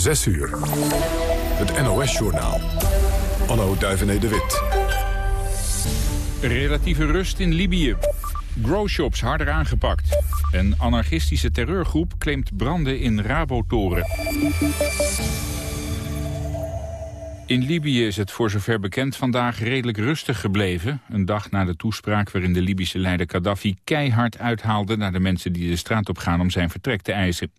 6 uur. Het NOS-journaal. Anno Duivené de Wit. Relatieve rust in Libië. Growshops harder aangepakt. Een anarchistische terreurgroep claimt branden in Rabotoren. In Libië is het voor zover bekend vandaag redelijk rustig gebleven. Een dag na de toespraak waarin de Libische leider Gaddafi keihard uithaalde... naar de mensen die de straat op gaan om zijn vertrek te eisen.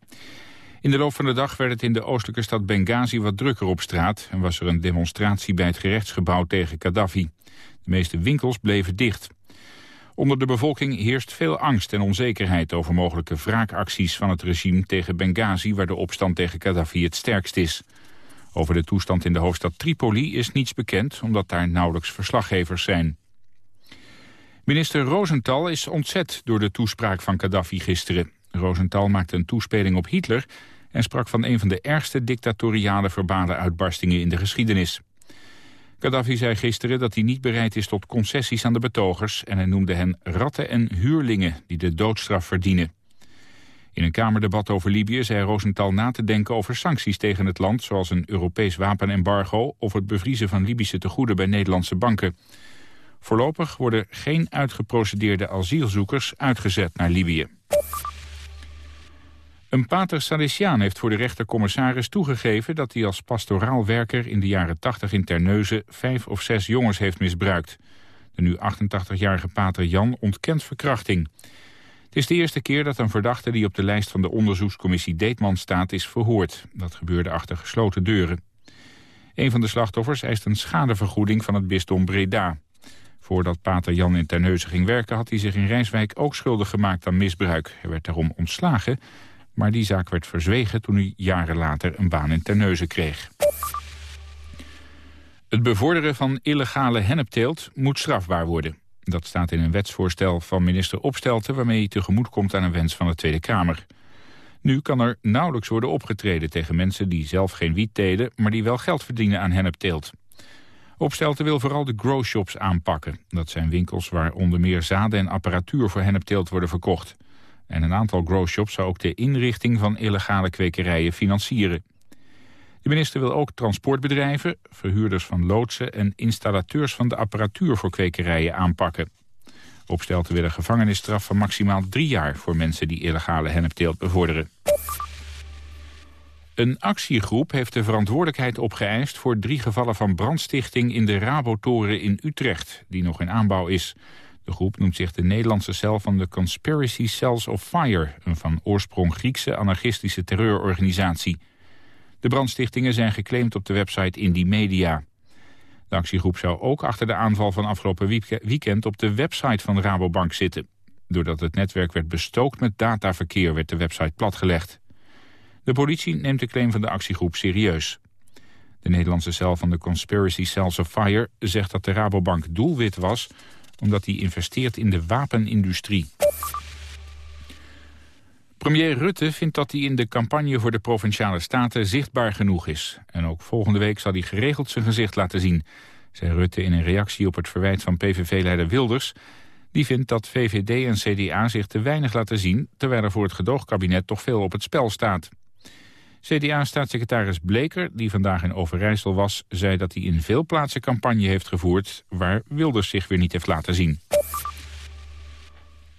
In de loop van de dag werd het in de oostelijke stad Benghazi wat drukker op straat... en was er een demonstratie bij het gerechtsgebouw tegen Gaddafi. De meeste winkels bleven dicht. Onder de bevolking heerst veel angst en onzekerheid over mogelijke wraakacties van het regime tegen Benghazi... waar de opstand tegen Gaddafi het sterkst is. Over de toestand in de hoofdstad Tripoli is niets bekend, omdat daar nauwelijks verslaggevers zijn. Minister Rosenthal is ontzet door de toespraak van Gaddafi gisteren. Rosenthal maakte een toespeling op Hitler en sprak van een van de ergste dictatoriale verbale uitbarstingen in de geschiedenis. Gaddafi zei gisteren dat hij niet bereid is tot concessies aan de betogers... en hij noemde hen ratten en huurlingen die de doodstraf verdienen. In een Kamerdebat over Libië zei Rosenthal na te denken over sancties tegen het land... zoals een Europees wapenembargo of het bevriezen van Libische tegoeden bij Nederlandse banken. Voorlopig worden geen uitgeprocedeerde asielzoekers uitgezet naar Libië. Een pater Salesiaan heeft voor de rechtercommissaris toegegeven... dat hij als pastoraal werker in de jaren 80 in Terneuzen... vijf of zes jongens heeft misbruikt. De nu 88-jarige pater Jan ontkent verkrachting. Het is de eerste keer dat een verdachte die op de lijst van de onderzoekscommissie Deetman staat is verhoord. Dat gebeurde achter gesloten deuren. Een van de slachtoffers eist een schadevergoeding van het bisdom Breda. Voordat pater Jan in Terneuzen ging werken had hij zich in Rijswijk ook schuldig gemaakt aan misbruik. Hij werd daarom ontslagen, maar die zaak werd verzwegen toen hij jaren later een baan in Terneuzen kreeg. Het bevorderen van illegale hennepteelt moet strafbaar worden. Dat staat in een wetsvoorstel van minister Opstelten... waarmee hij tegemoet komt aan een wens van de Tweede Kamer. Nu kan er nauwelijks worden opgetreden tegen mensen die zelf geen wiet telen... maar die wel geld verdienen aan hennepteelt. Opstelten wil vooral de growshops aanpakken. Dat zijn winkels waar onder meer zaden en apparatuur voor hennepteelt worden verkocht. En een aantal growshops zou ook de inrichting van illegale kwekerijen financieren. De minister wil ook transportbedrijven, verhuurders van loodsen... en installateurs van de apparatuur voor kwekerijen aanpakken. Opstelten willen gevangenisstraf van maximaal drie jaar... voor mensen die illegale hennepteelt bevorderen. Een actiegroep heeft de verantwoordelijkheid opgeëist... voor drie gevallen van brandstichting in de Rabotoren in Utrecht... die nog in aanbouw is. De groep noemt zich de Nederlandse cel van de Conspiracy Cells of Fire... een van oorsprong Griekse anarchistische terreurorganisatie... De brandstichtingen zijn geclaimd op de website Indie Media. De actiegroep zou ook achter de aanval van afgelopen weekend op de website van Rabobank zitten. Doordat het netwerk werd bestookt met dataverkeer werd de website platgelegd. De politie neemt de claim van de actiegroep serieus. De Nederlandse cel van de Conspiracy Cells of Fire zegt dat de Rabobank doelwit was... omdat hij investeert in de wapenindustrie. Premier Rutte vindt dat hij in de campagne voor de Provinciale Staten zichtbaar genoeg is. En ook volgende week zal hij geregeld zijn gezicht laten zien, zei Rutte in een reactie op het verwijt van PVV-leider Wilders. Die vindt dat VVD en CDA zich te weinig laten zien, terwijl er voor het gedoogkabinet toch veel op het spel staat. CDA-staatssecretaris Bleker, die vandaag in Overijssel was, zei dat hij in veel plaatsen campagne heeft gevoerd waar Wilders zich weer niet heeft laten zien.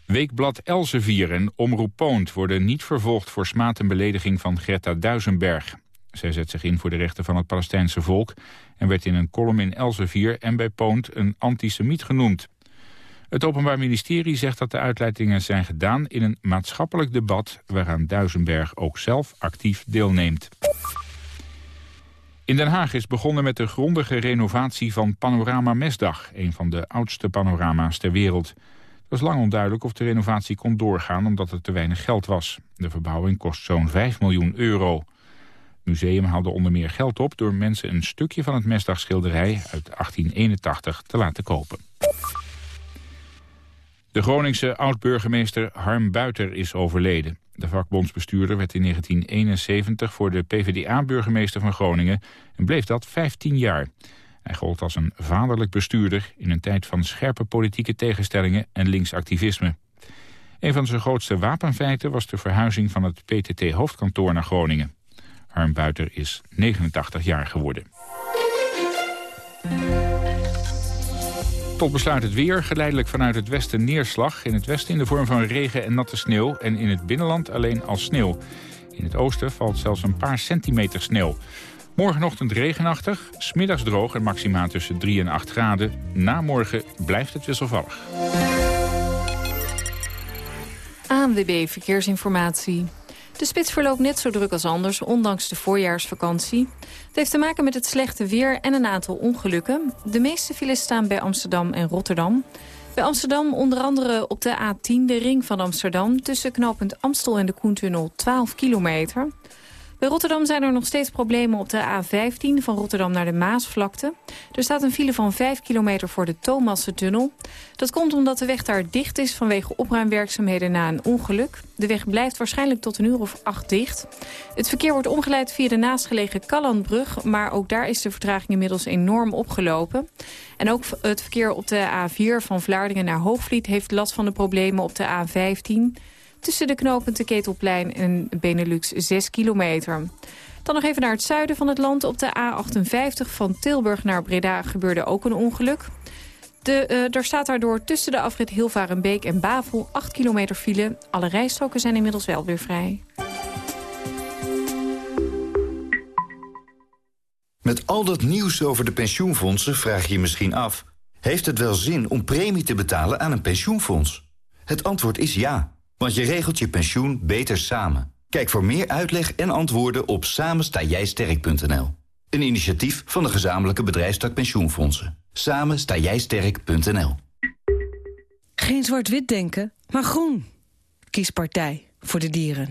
Weekblad Elsevier en Omroep Poont worden niet vervolgd voor smaad en belediging van Greta Duisenberg. Zij zet zich in voor de rechten van het Palestijnse volk en werd in een column in Elsevier en bij Poont een antisemiet genoemd. Het Openbaar Ministerie zegt dat de uitleidingen zijn gedaan in een maatschappelijk debat waaraan Duisenberg ook zelf actief deelneemt. In Den Haag is begonnen met de grondige renovatie van Panorama Mesdag, een van de oudste panorama's ter wereld was lang onduidelijk of de renovatie kon doorgaan omdat er te weinig geld was. De verbouwing kost zo'n 5 miljoen euro. Het museum haalde onder meer geld op door mensen een stukje van het Mesdagschilderij uit 1881 te laten kopen. De Groningse oud-burgemeester Harm Buiter is overleden. De vakbondsbestuurder werd in 1971 voor de PvdA-burgemeester van Groningen... en bleef dat 15 jaar. Hij gold als een vaderlijk bestuurder in een tijd van scherpe politieke tegenstellingen en linksactivisme. Een van zijn grootste wapenfeiten was de verhuizing van het PTT-hoofdkantoor naar Groningen. Harm Buiter is 89 jaar geworden. Tot besluit het weer. Geleidelijk vanuit het westen neerslag. In het westen in de vorm van regen en natte sneeuw. En in het binnenland alleen als sneeuw. In het oosten valt zelfs een paar centimeter sneeuw. Morgenochtend regenachtig, smiddags droog en maximaal tussen 3 en 8 graden. Na morgen blijft het wisselvallig. ANWB Verkeersinformatie. De spits verloopt net zo druk als anders, ondanks de voorjaarsvakantie. Het heeft te maken met het slechte weer en een aantal ongelukken. De meeste files staan bij Amsterdam en Rotterdam. Bij Amsterdam onder andere op de A10, de ring van Amsterdam... tussen knooppunt Amstel en de Koentunnel 12 kilometer. Bij Rotterdam zijn er nog steeds problemen op de A15 van Rotterdam naar de Maasvlakte. Er staat een file van 5 kilometer voor de Thomassentunnel. Dat komt omdat de weg daar dicht is vanwege opruimwerkzaamheden na een ongeluk. De weg blijft waarschijnlijk tot een uur of acht dicht. Het verkeer wordt omgeleid via de naastgelegen Kallandbrug... maar ook daar is de vertraging inmiddels enorm opgelopen. En ook het verkeer op de A4 van Vlaardingen naar Hoogvliet... heeft last van de problemen op de A15 tussen de knooppunten Ketelplein en Benelux 6 kilometer. Dan nog even naar het zuiden van het land. Op de A58 van Tilburg naar Breda gebeurde ook een ongeluk. De, uh, er staat daardoor tussen de afrit Hilvarenbeek en Bavel 8 kilometer file. Alle rijstroken zijn inmiddels wel weer vrij. Met al dat nieuws over de pensioenfondsen vraag je je misschien af... heeft het wel zin om premie te betalen aan een pensioenfonds? Het antwoord is ja. Want je regelt je pensioen beter samen. Kijk voor meer uitleg en antwoorden op samenstaaijsterk.nl. Een initiatief van de gezamenlijke bedrijfstak pensioenfondsen. Samen. Geen zwart-wit denken, maar groen. Kies partij voor de dieren.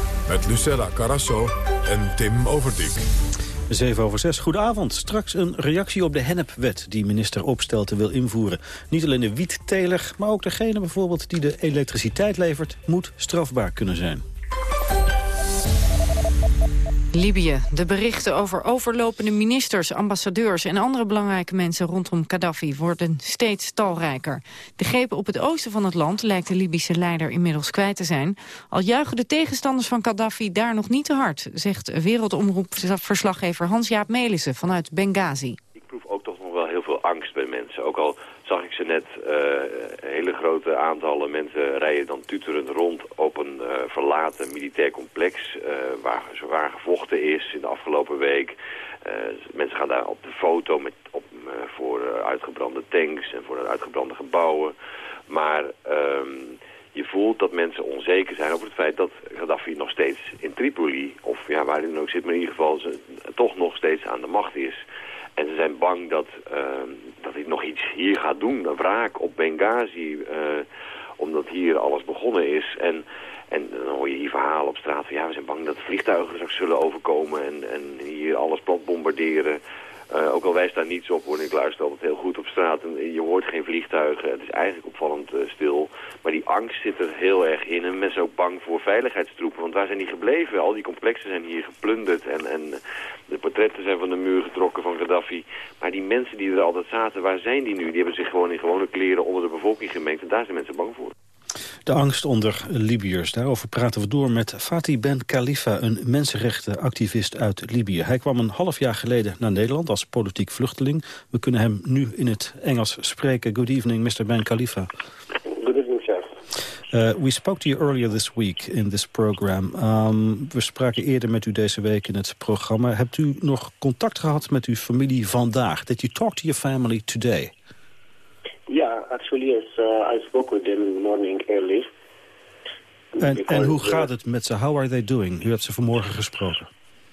met Lucella Carasso en Tim Overdijk. 7 over 6, goedenavond. Straks een reactie op de hennepwet die minister Opstelten wil invoeren. Niet alleen de wietteler, maar ook degene bijvoorbeeld die de elektriciteit levert... moet strafbaar kunnen zijn. Libië. De berichten over overlopende ministers, ambassadeurs en andere belangrijke mensen rondom Gaddafi worden steeds talrijker. De greep op het oosten van het land lijkt de Libische leider inmiddels kwijt te zijn. Al juichen de tegenstanders van Gaddafi daar nog niet te hard, zegt wereldomroepverslaggever Hans-Jaap Melissen vanuit Benghazi. Ik proef ook toch nog wel heel veel angst bij mensen. Ook al zag ik ze net uh, hele grote aantallen mensen rijden dan tuterend rond op een uh, verlaten militair complex uh, waar zwaar gevochten is in de afgelopen week. mensen gaan daar op de foto met, op, voor uitgebrande tanks en voor uitgebrande gebouwen. Maar um, je voelt dat mensen onzeker zijn over het feit dat Gaddafi nog steeds in Tripoli, of ja, waar hij dan ook zit, maar in ieder geval ze, toch nog steeds aan de macht is. En ze zijn bang dat, uh, dat hij nog iets hier gaat doen, een wraak op Benghazi, uh, omdat hier alles begonnen is. En, en dan hoor je hier verhalen op straat van ja, we zijn bang dat vliegtuigen straks zullen overkomen en, en hier alles plat bombarderen. Uh, ook al wijst daar niets op, hoor, ik luister altijd heel goed op straat. En je hoort geen vliegtuigen, het is eigenlijk opvallend uh, stil. Maar die angst zit er heel erg in. En mensen ook bang voor veiligheidstroepen. Want waar zijn die gebleven? Al die complexen zijn hier geplunderd. En, en de portretten zijn van de muur getrokken van Gaddafi. Maar die mensen die er altijd zaten, waar zijn die nu? Die hebben zich gewoon in gewone kleren onder de bevolking gemengd. En daar zijn mensen bang voor. De angst onder Libiërs. Daarover praten we door met Fatih Ben Khalifa, een mensenrechtenactivist uit Libië. Hij kwam een half jaar geleden naar Nederland als politiek vluchteling. We kunnen hem nu in het Engels spreken. Good evening, Mr. Ben Khalifa. Good evening, sir. Uh, we spoke to you earlier this week in this program. Um, we spraken eerder met u deze week in het programma. Hebt u nog contact gehad met uw familie vandaag? Did you talk to your family today? Yeah, actually, yes, uh, I spoke with them in the morning early. En, en hoe gaat het met ze? How are they doing? U hebt ze vanmorgen gesproken.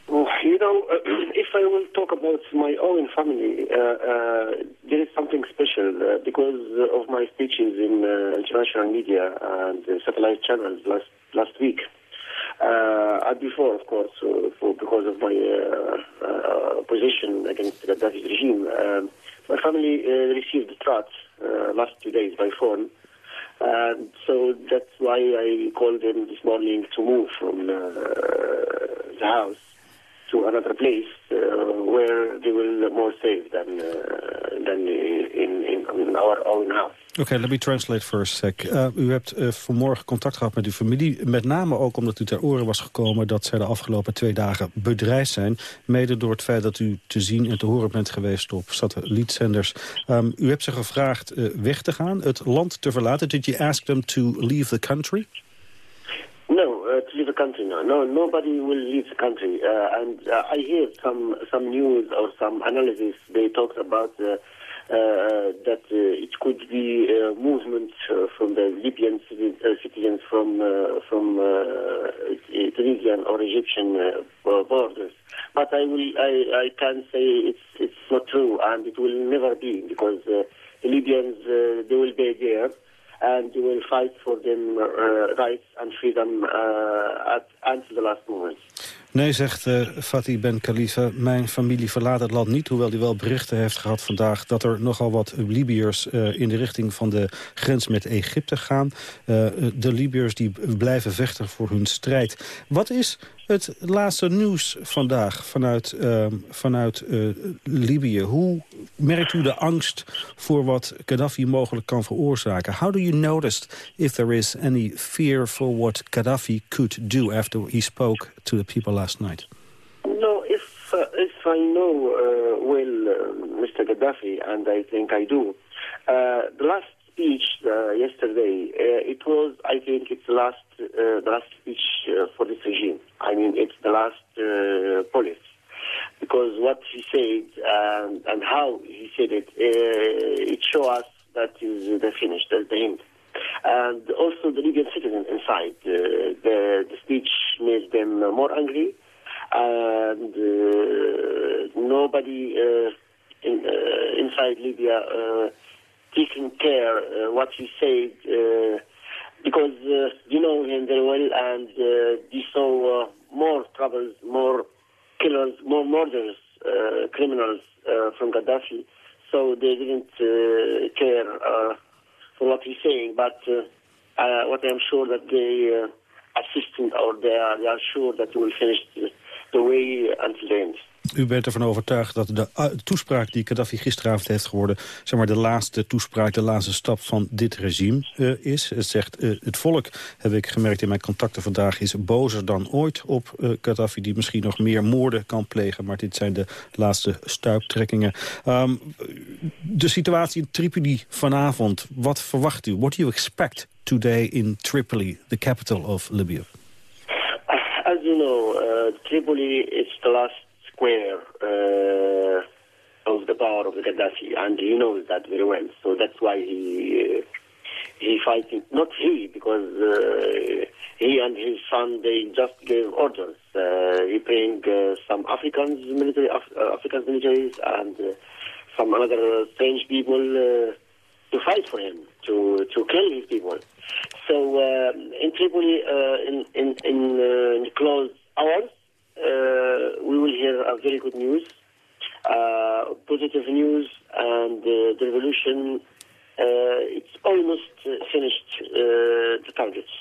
Well, you know, uh, if I will talk about my own family, uh, uh, there is something special uh, because of my speeches in uh, international media and satellite channels last last week. Uh, and before, of course, uh, for, because of my uh, uh, position against Gaddafi's regime, um, my family uh, received the threat uh, last two days by phone. And so that's why I called them this morning to move from uh, the house to another place uh, where they will more safe than, uh, than in, in, in our own house. Oké, okay, let me translate for a sec. Uh, u hebt uh, vanmorgen contact gehad met uw familie. Met name ook omdat u ter oren was gekomen dat zij de afgelopen twee dagen bedreigd zijn. Mede door het feit dat u te zien en te horen bent geweest op satellietzenders. Um, u hebt ze gevraagd uh, weg te gaan, het land te verlaten. Did you ask them to leave the country? No, to leave the country now. No, nobody will leave the country. Uh, and uh, I hear some some news or some analysis. They talked about uh, uh, that uh, it could be a movement from the Libyan citizens from from Tunisian or Egyptian borders. But I will I, I can say it's it's not true, and it will never be because the Libyans they will be there and you will fight for them uh, rights and freedom uh, at, until the last moment. Nee, zegt uh, Fatih Ben Khalifa, mijn familie verlaat het land niet... hoewel hij wel berichten heeft gehad vandaag... dat er nogal wat Libiërs uh, in de richting van de grens met Egypte gaan. Uh, de Libiërs die blijven vechten voor hun strijd. Wat is het laatste nieuws vandaag vanuit, uh, vanuit uh, Libië. Hoe merkt u de angst voor wat Gaddafi mogelijk kan veroorzaken? How do you notice if there is any fear for what Gaddafi could do after he spoke to the people last night? No, if, uh, if I know uh, well uh, Mr. Gaddafi, and I think I do, uh, the last speech uh, yesterday, uh, it was, I think, it's the last, uh, the last speech uh, for this regime. I mean, it's the last uh, policy. Because what he said um, and how he said it, uh, it shows us that is the finish, the end. And also the Libyan citizens inside. the, the speech made them more angry. And nobody in, inside Libya taking care uh, what he said uh, because uh, you know him very well and uh, he saw uh, more troubles, more killers, more murders, uh, criminals uh, from Gaddafi. So they didn't uh, care uh, for what he's saying. But uh, uh, what I'm sure that they uh, assistant or they are, they are sure that we will finish the, the way until the end. U bent ervan overtuigd dat de uh, toespraak die Gaddafi gisteravond heeft geworden... zeg maar de laatste toespraak, de laatste stap van dit regime uh, is. Het zegt, uh, het volk, heb ik gemerkt in mijn contacten vandaag... is bozer dan ooit op uh, Gaddafi, die misschien nog meer moorden kan plegen. Maar dit zijn de laatste stuiptrekkingen. Um, de situatie in Tripoli vanavond, wat verwacht u? What do you expect today in Tripoli, the capital of Libya? As you know, Tripoli is the last square uh, of the power of the Gaddafi, and he knows that very well. So that's why he uh, he fighting. Not he, because uh, he and his son they just gave orders. Uh, he bring uh, some Africans military, Af uh, African militaries, and uh, some other strange people to fight for him, to to kill his people. So uh, in Tripoli, uh, in in in, uh, in close hours, we will hear a very good news, uh, positive news, and uh, the revolution. it's almost finished the targets.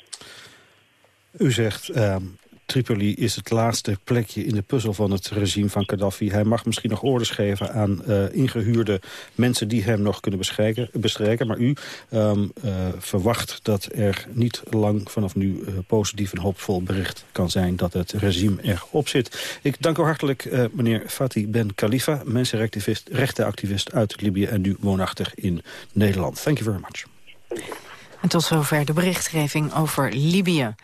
U zegt um, Tripoli is het laatste plekje in de puzzel van het regime van Gaddafi. Hij mag misschien nog orders geven aan uh, ingehuurde mensen die hem nog kunnen bestrijken. Maar u um, uh, verwacht dat er niet lang vanaf nu uh, positief en hoopvol bericht kan zijn dat het regime erop zit. Ik dank u hartelijk meneer Fatih Ben Khalifa, mensenrechtenactivist uit Libië en nu woonachtig in Nederland. Thank you very much. En tot zover de berichtgeving over Libië.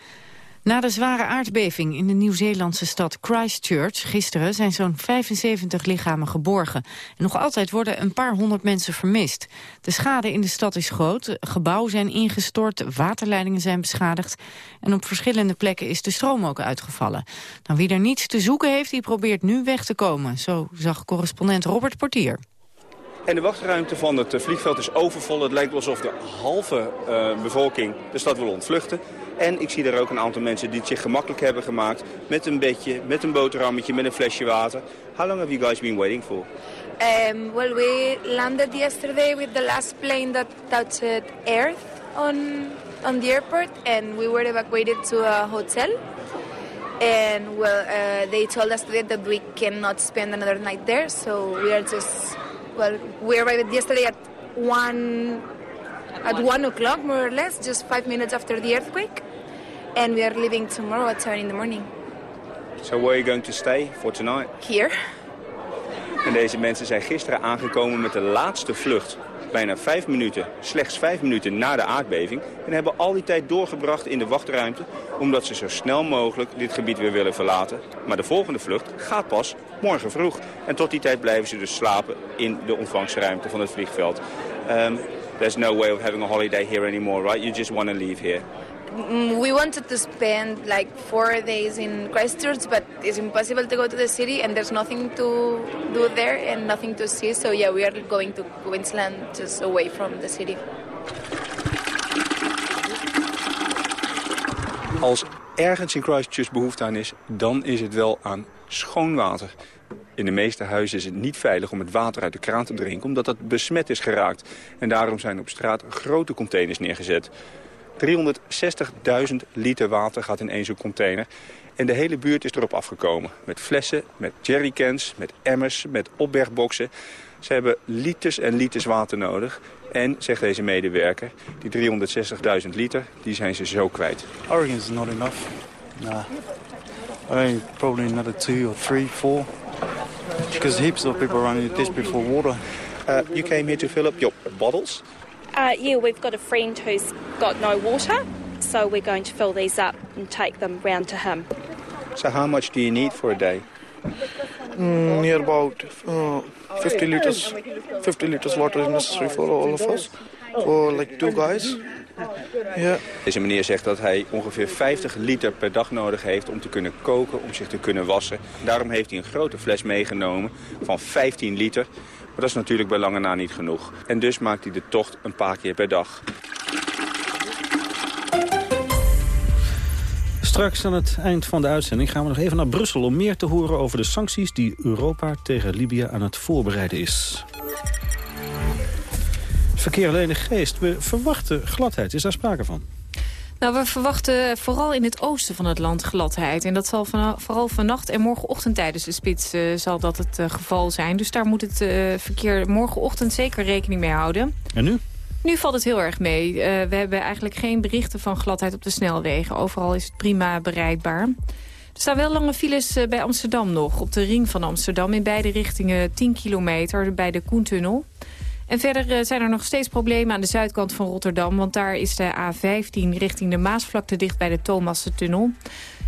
Na de zware aardbeving in de Nieuw-Zeelandse stad Christchurch gisteren zijn zo'n 75 lichamen geborgen. En nog altijd worden een paar honderd mensen vermist. De schade in de stad is groot, gebouwen zijn ingestort, waterleidingen zijn beschadigd. En op verschillende plekken is de stroom ook uitgevallen. Nou, wie er niets te zoeken heeft, die probeert nu weg te komen. Zo zag correspondent Robert Portier. En de wachtruimte van het vliegveld is overvol. Het lijkt alsof de halve uh, bevolking de stad wil ontvluchten. En ik zie er ook een aantal mensen die het zich gemakkelijk hebben gemaakt met een bedje, met een boterhammetje, met een flesje water. How long have you guys been waiting for? Um, well, we landed yesterday with the last plane that touched Earth on on the airport, and we were evacuated to a hotel. And well, uh, they told us today that we cannot spend another night there, so we are just well, we arrived yesterday at one at one o'clock, more or less, just five minutes after the earthquake, and we are leaving tomorrow at seven in the morning. So where are you going to stay for tonight? Here. En deze mensen zijn gisteren aangekomen met de laatste vlucht. Bijna vijf minuten, slechts vijf minuten na de aardbeving. En hebben al die tijd doorgebracht in de wachtruimte... omdat ze zo snel mogelijk dit gebied weer willen verlaten. Maar de volgende vlucht gaat pas morgen vroeg. En tot die tijd blijven ze dus slapen in de ontvangstruimte van het vliegveld. Um, there's no way of having a holiday here anymore, right? You just want to leave here. Mm, we wanted to spend like four days in Christchurch, but it's impossible to go to the city, and there's nothing to do there and nothing to see. So yeah, we are going to Queensland, just away from the city. Als ergens in Christchurch behoefte aan is, dan is het wel aan schoon water. In de meeste huizen is het niet veilig om het water uit de kraan te drinken... omdat dat besmet is geraakt. En daarom zijn op straat grote containers neergezet. 360.000 liter water gaat in één zo'n container. En de hele buurt is erop afgekomen. Met flessen, met jerrycans, met emmers, met opbergboxen. Ze hebben liters en liters water nodig. En, zegt deze medewerker, die 360.000 liter, die zijn ze zo kwijt. Oregon is not enough. Nah. I mean, probably another two or three, four. Because heaps of people are running desperate for water. Uh, you came here to fill up your bottles? Uh, yeah, we've got a friend who's got no water, so we're going to fill these up and take them round to him. So how much do you need for a day? Mm, near about uh, 50 liters. 50 liters water is necessary for all of us. For like two guys. Yeah. Deze meneer zegt dat hij ongeveer 50 liter per dag nodig heeft om te kunnen koken, om zich te kunnen wassen. Daarom heeft hij een grote fles meegenomen van 15 liter. Maar dat is natuurlijk bij lange na niet genoeg. En dus maakt hij de tocht een paar keer per dag. Straks aan het eind van de uitzending gaan we nog even naar Brussel... om meer te horen over de sancties die Europa tegen Libië aan het voorbereiden is. Verkeer alleen de geest. We verwachten gladheid. Is daar sprake van? Nou, we verwachten vooral in het oosten van het land gladheid. En dat zal van, vooral vannacht en morgenochtend tijdens de spits uh, zal dat het uh, geval zijn. Dus daar moet het uh, verkeer morgenochtend zeker rekening mee houden. En nu? Nu valt het heel erg mee. we hebben eigenlijk geen berichten van gladheid op de snelwegen. Overal is het prima bereikbaar. Er staan wel lange files bij Amsterdam nog. Op de ring van Amsterdam in beide richtingen 10 kilometer bij de Koentunnel. En verder eh, zijn er nog steeds problemen aan de zuidkant van Rotterdam... want daar is de A15 richting de Maasvlakte dicht bij de Thomassentunnel.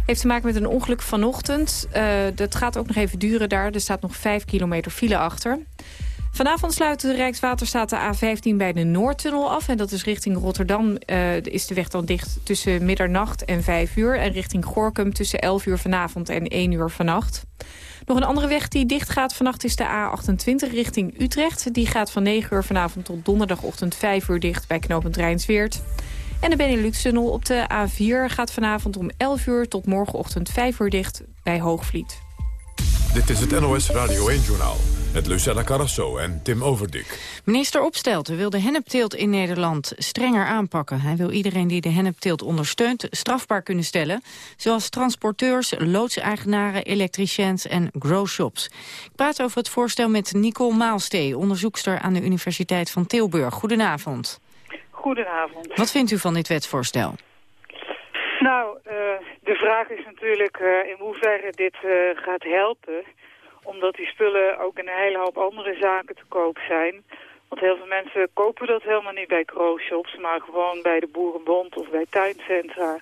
Heeft te maken met een ongeluk vanochtend. Uh, dat gaat ook nog even duren daar. Er staat nog 5 kilometer file achter. Vanavond sluit de Rijkswaterstaat de A15 bij de Noordtunnel af. En dat is richting Rotterdam uh, is de weg dan dicht tussen middernacht en 5 uur. En richting Gorkum tussen 11 uur vanavond en 1 uur vannacht. Nog een andere weg die dicht gaat vannacht is de A28 richting Utrecht. Die gaat van 9 uur vanavond tot donderdagochtend 5 uur dicht bij knooppunt Rijnsweert. En de Benelux-tunnel op de A4 gaat vanavond om 11 uur tot morgenochtend 5 uur dicht bij Hoogvliet. Dit is het NOS Radio 1-journaal met Lucella Carrasso en Tim Overdik. Minister Opstelten wil de hennepteelt in Nederland strenger aanpakken. Hij wil iedereen die de hennepteelt ondersteunt strafbaar kunnen stellen. Zoals transporteurs, loodseigenaren, elektriciens en growshops. Ik praat over het voorstel met Nicole Maalstee, onderzoekster aan de Universiteit van Tilburg. Goedenavond. Goedenavond. Wat vindt u van dit wetsvoorstel? Nou, uh, de vraag is natuurlijk uh, in hoeverre dit uh, gaat helpen omdat die spullen ook in een hele hoop andere zaken te koop zijn. Want heel veel mensen kopen dat helemaal niet bij shops, maar gewoon bij de Boerenbond of bij tuincentra.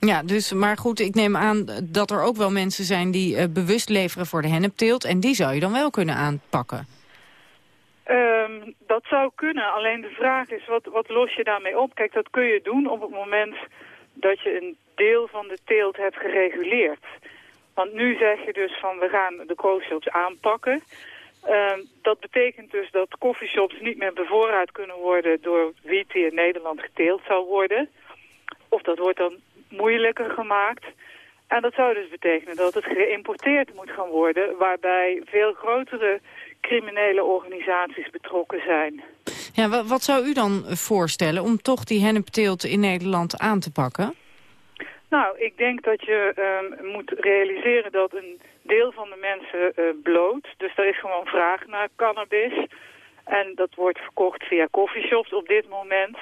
Ja, dus, maar goed, ik neem aan dat er ook wel mensen zijn die uh, bewust leveren voor de hennepteelt. En die zou je dan wel kunnen aanpakken. Um, dat zou kunnen, alleen de vraag is, wat, wat los je daarmee op? Kijk, dat kun je doen op het moment dat je een deel van de teelt hebt gereguleerd. Want nu zeg je dus van we gaan de coffeeshops aanpakken. Uh, dat betekent dus dat coffeeshops niet meer bevoorraad kunnen worden door wiet die in Nederland geteeld zou worden. Of dat wordt dan moeilijker gemaakt. En dat zou dus betekenen dat het geïmporteerd moet gaan worden... waarbij veel grotere criminele organisaties betrokken zijn. Ja, wat zou u dan voorstellen om toch die hennepteelt in Nederland aan te pakken? Nou, ik denk dat je um, moet realiseren dat een deel van de mensen uh, bloot. Dus er is gewoon vraag naar cannabis. En dat wordt verkocht via coffeeshops op dit moment.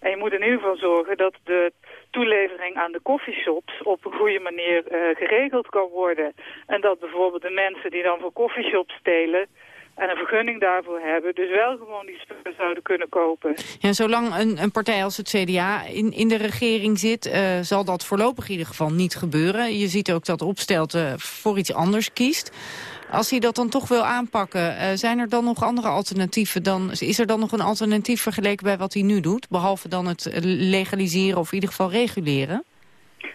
En je moet in ieder geval zorgen dat de toelevering aan de coffeeshops op een goede manier uh, geregeld kan worden. En dat bijvoorbeeld de mensen die dan voor coffeeshops stelen en een vergunning daarvoor hebben. Dus wel gewoon die spullen zouden kunnen kopen. Ja, zolang een, een partij als het CDA in, in de regering zit... Uh, zal dat voorlopig in ieder geval niet gebeuren. Je ziet ook dat Opstelten voor iets anders kiest. Als hij dat dan toch wil aanpakken, uh, zijn er dan nog andere alternatieven? Dan, is er dan nog een alternatief vergeleken bij wat hij nu doet? Behalve dan het legaliseren of in ieder geval reguleren?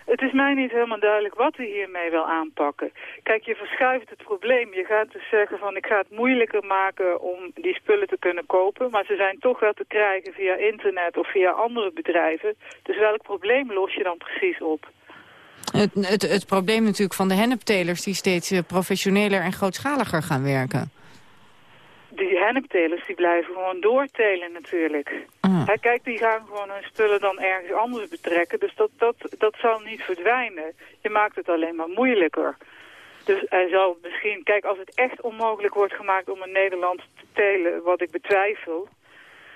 Het is mij niet helemaal duidelijk wat hij hiermee wil aanpakken. Kijk, je verschuift het probleem. Je gaat dus zeggen van ik ga het moeilijker maken om die spullen te kunnen kopen. Maar ze zijn toch wel te krijgen via internet of via andere bedrijven. Dus welk probleem los je dan precies op? Het, het, het probleem natuurlijk van de henneptelers die steeds eh, professioneler en grootschaliger gaan werken die henneptelers die blijven gewoon doortelen natuurlijk. Ah. kijk, die gaan gewoon hun spullen dan ergens anders betrekken. Dus dat, dat, dat zal niet verdwijnen. Je maakt het alleen maar moeilijker. Dus hij zal misschien... Kijk, als het echt onmogelijk wordt gemaakt om in Nederland te telen, wat ik betwijfel...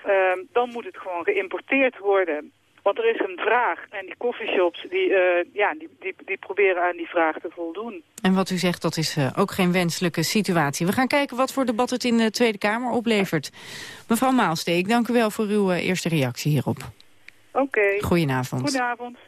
Uh, dan moet het gewoon geïmporteerd worden. Want er is een vraag en die coffeeshops die, uh, ja, die, die, die, proberen aan die vraag te voldoen. En wat u zegt, dat is uh, ook geen wenselijke situatie. We gaan kijken wat voor debat het in de Tweede Kamer oplevert. Mevrouw Maalsteek, dank u wel voor uw uh, eerste reactie hierop. Oké. Okay. Goedenavond. Goedenavond.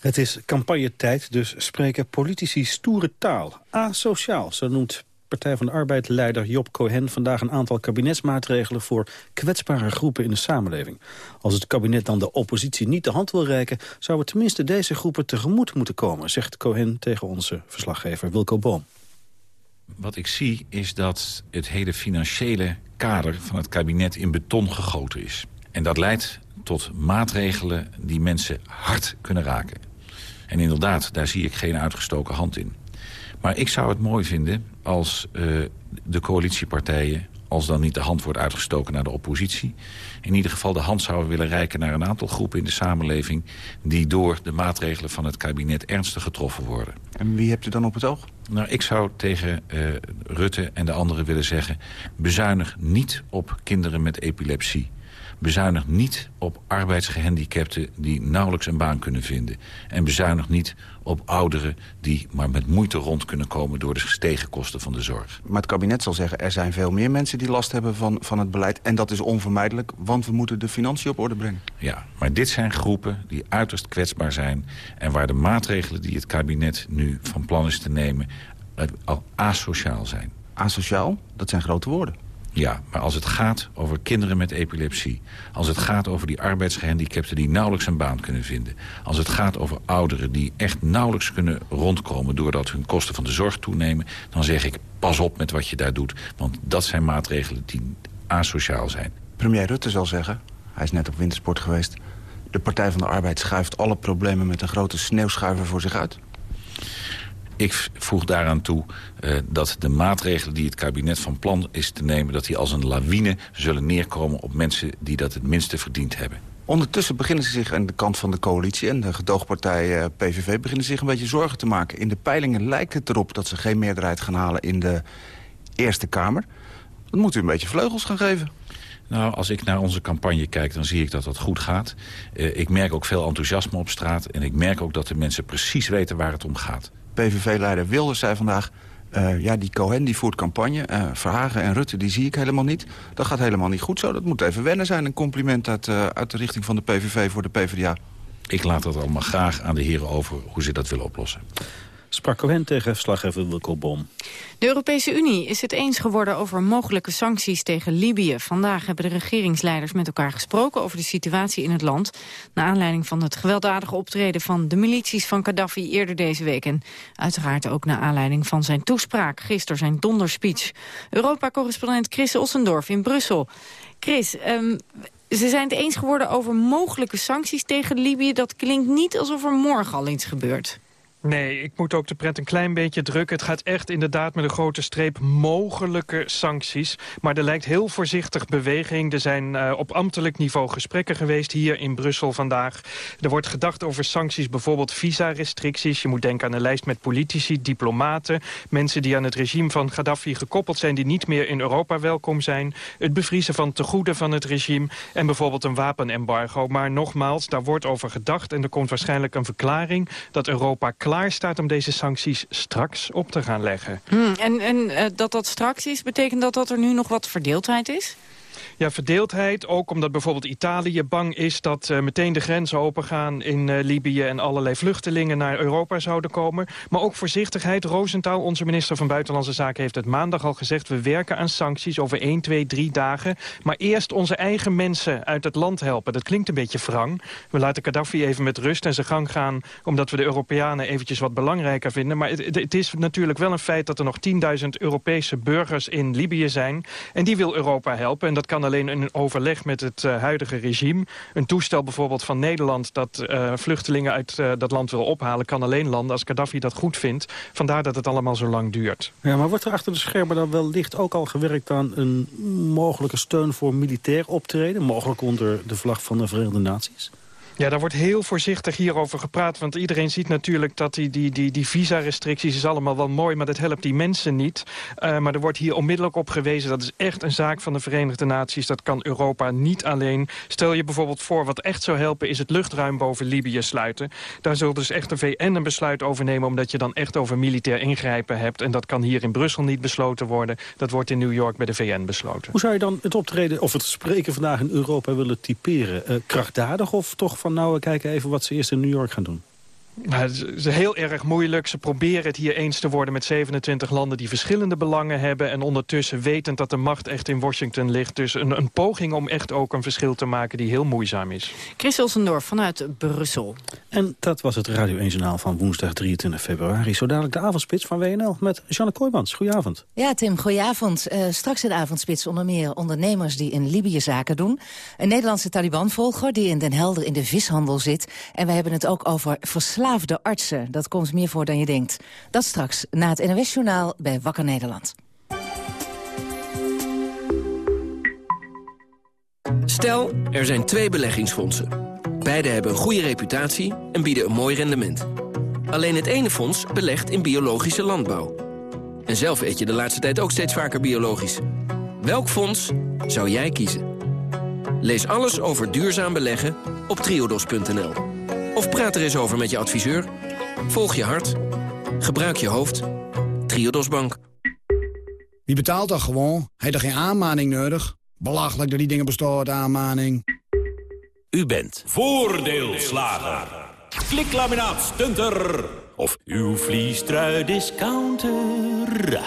Het is campagnetijd, dus spreken politici stoere taal. Asociaal, zo noemt Partij van de Arbeid-leider Job Cohen vandaag een aantal kabinetsmaatregelen voor kwetsbare groepen in de samenleving. Als het kabinet dan de oppositie niet de hand wil reiken, zouden tenminste deze groepen tegemoet moeten komen, zegt Cohen tegen onze verslaggever Wilco Boom. Wat ik zie is dat het hele financiële kader van het kabinet in beton gegoten is. En dat leidt tot maatregelen die mensen hard kunnen raken. En inderdaad, daar zie ik geen uitgestoken hand in. Maar ik zou het mooi vinden als uh, de coalitiepartijen... als dan niet de hand wordt uitgestoken naar de oppositie... in ieder geval de hand zouden willen reiken naar een aantal groepen in de samenleving... die door de maatregelen van het kabinet ernstig getroffen worden. En wie hebt u dan op het oog? Nou, ik zou tegen uh, Rutte en de anderen willen zeggen... bezuinig niet op kinderen met epilepsie. Bezuinig niet op arbeidsgehandicapten die nauwelijks een baan kunnen vinden. En bezuinig niet op ouderen die maar met moeite rond kunnen komen... door de gestegen kosten van de zorg. Maar het kabinet zal zeggen, er zijn veel meer mensen die last hebben van, van het beleid. En dat is onvermijdelijk, want we moeten de financiën op orde brengen. Ja, maar dit zijn groepen die uiterst kwetsbaar zijn... en waar de maatregelen die het kabinet nu van plan is te nemen... al asociaal zijn. Asociaal? Dat zijn grote woorden. Ja, maar als het gaat over kinderen met epilepsie... als het gaat over die arbeidsgehandicapten die nauwelijks een baan kunnen vinden... als het gaat over ouderen die echt nauwelijks kunnen rondkomen... doordat hun kosten van de zorg toenemen... dan zeg ik, pas op met wat je daar doet. Want dat zijn maatregelen die asociaal zijn. Premier Rutte zal zeggen, hij is net op wintersport geweest... de Partij van de Arbeid schuift alle problemen met een grote sneeuwschuiver voor zich uit. Ik voeg daaraan toe uh, dat de maatregelen die het kabinet van plan is te nemen... dat die als een lawine zullen neerkomen op mensen die dat het minste verdiend hebben. Ondertussen beginnen ze zich aan de kant van de coalitie en de gedoogpartij uh, PVV... beginnen zich een beetje zorgen te maken. In de peilingen lijkt het erop dat ze geen meerderheid gaan halen in de Eerste Kamer. Dan moet u een beetje vleugels gaan geven. Nou, als ik naar onze campagne kijk, dan zie ik dat dat goed gaat. Uh, ik merk ook veel enthousiasme op straat. En ik merk ook dat de mensen precies weten waar het om gaat. PVV-leider Wilders zei vandaag... Uh, ja, die Cohen die voert campagne. Uh, Verhagen en Rutte die zie ik helemaal niet. Dat gaat helemaal niet goed zo. Dat moet even wennen zijn. Een compliment uit, uh, uit de richting van de PVV voor de PvdA. Ik laat dat allemaal graag aan de heren over hoe ze dat willen oplossen sprak Cohen tegen verslaggever Wilco. De Europese Unie is het eens geworden over mogelijke sancties tegen Libië. Vandaag hebben de regeringsleiders met elkaar gesproken over de situatie in het land. Naar aanleiding van het gewelddadige optreden van de milities van Gaddafi eerder deze week. En uiteraard ook naar aanleiding van zijn toespraak, gisteren zijn donderspeech. Europa-correspondent Chris Ossendorf in Brussel. Chris, um, Ze zijn het eens geworden over mogelijke sancties tegen Libië. Dat klinkt niet alsof er morgen al iets gebeurt. Nee, ik moet ook de pret een klein beetje drukken. Het gaat echt inderdaad met een grote streep mogelijke sancties. Maar er lijkt heel voorzichtig beweging. Er zijn uh, op ambtelijk niveau gesprekken geweest hier in Brussel vandaag. Er wordt gedacht over sancties, bijvoorbeeld visa-restricties. Je moet denken aan een lijst met politici, diplomaten... mensen die aan het regime van Gaddafi gekoppeld zijn... die niet meer in Europa welkom zijn. Het bevriezen van tegoeden van het regime. En bijvoorbeeld een wapenembargo. Maar nogmaals, daar wordt over gedacht. En er komt waarschijnlijk een verklaring dat Europa klaar klaar staat om deze sancties straks op te gaan leggen. Hmm, en en uh, dat dat straks is, betekent dat dat er nu nog wat verdeeldheid is? Ja, verdeeldheid. Ook omdat bijvoorbeeld Italië bang is dat uh, meteen de grenzen opengaan in uh, Libië... en allerlei vluchtelingen naar Europa zouden komen. Maar ook voorzichtigheid. Roosentaal, onze minister van Buitenlandse Zaken, heeft het maandag al gezegd... we werken aan sancties over 1, 2, 3 dagen. Maar eerst onze eigen mensen uit het land helpen. Dat klinkt een beetje wrang. We laten Gaddafi even met rust en zijn gang gaan... omdat we de Europeanen eventjes wat belangrijker vinden. Maar het, het is natuurlijk wel een feit dat er nog 10.000 Europese burgers in Libië zijn. En die wil Europa helpen. En dat kan alleen in overleg met het uh, huidige regime. Een toestel bijvoorbeeld van Nederland dat uh, vluchtelingen uit uh, dat land wil ophalen... kan alleen landen als Gaddafi dat goed vindt. Vandaar dat het allemaal zo lang duurt. Ja, maar wordt er achter de schermen dan wellicht ook al gewerkt aan... een mogelijke steun voor militair optreden? Mogelijk onder de vlag van de Verenigde Naties? Ja, daar wordt heel voorzichtig hierover gepraat. Want iedereen ziet natuurlijk dat die, die, die, die visa-restricties is allemaal wel mooi... maar dat helpt die mensen niet. Uh, maar er wordt hier onmiddellijk op gewezen... dat is echt een zaak van de Verenigde Naties. Dat kan Europa niet alleen. Stel je bijvoorbeeld voor, wat echt zou helpen... is het luchtruim boven Libië sluiten. Daar zult dus echt de VN een besluit over nemen... omdat je dan echt over militair ingrijpen hebt. En dat kan hier in Brussel niet besloten worden. Dat wordt in New York bij de VN besloten. Hoe zou je dan het optreden of het spreken vandaag in Europa willen typeren? Uh, krachtdadig of toch van nou, we kijken even wat ze eerst in New York gaan doen. Nou, het is heel erg moeilijk. Ze proberen het hier eens te worden met 27 landen die verschillende belangen hebben. En ondertussen wetend dat de macht echt in Washington ligt. Dus een, een poging om echt ook een verschil te maken die heel moeizaam is. Chris Elsendorf vanuit Brussel. En dat was het Radio 1 Journaal van woensdag 23 februari. Zo dadelijk de avondspits van WNL met Janne Kooijmans. Goedenavond. Ja, Tim, goedenavond. Uh, straks in de avondspits onder meer ondernemers die in Libië zaken doen. Een Nederlandse Taliban-volger die in Den Helder in de vishandel zit. En we hebben het ook over verslaafd verslaafde artsen. Dat komt meer voor dan je denkt. Dat straks na het NOS-journaal bij Wakker Nederland. Stel, er zijn twee beleggingsfondsen. Beide hebben een goede reputatie en bieden een mooi rendement. Alleen het ene fonds belegt in biologische landbouw. En zelf eet je de laatste tijd ook steeds vaker biologisch. Welk fonds zou jij kiezen? Lees alles over duurzaam beleggen op triodos.nl. Of praat er eens over met je adviseur. Volg je hart. Gebruik je hoofd. Triodos Bank. Wie betaalt dat gewoon? Heeft er geen aanmaning nodig? Belachelijk dat die dingen bestaan, aanmaning. U bent voordeelslager. Kliklaminaat stunter. Of uw vliestrui discounter.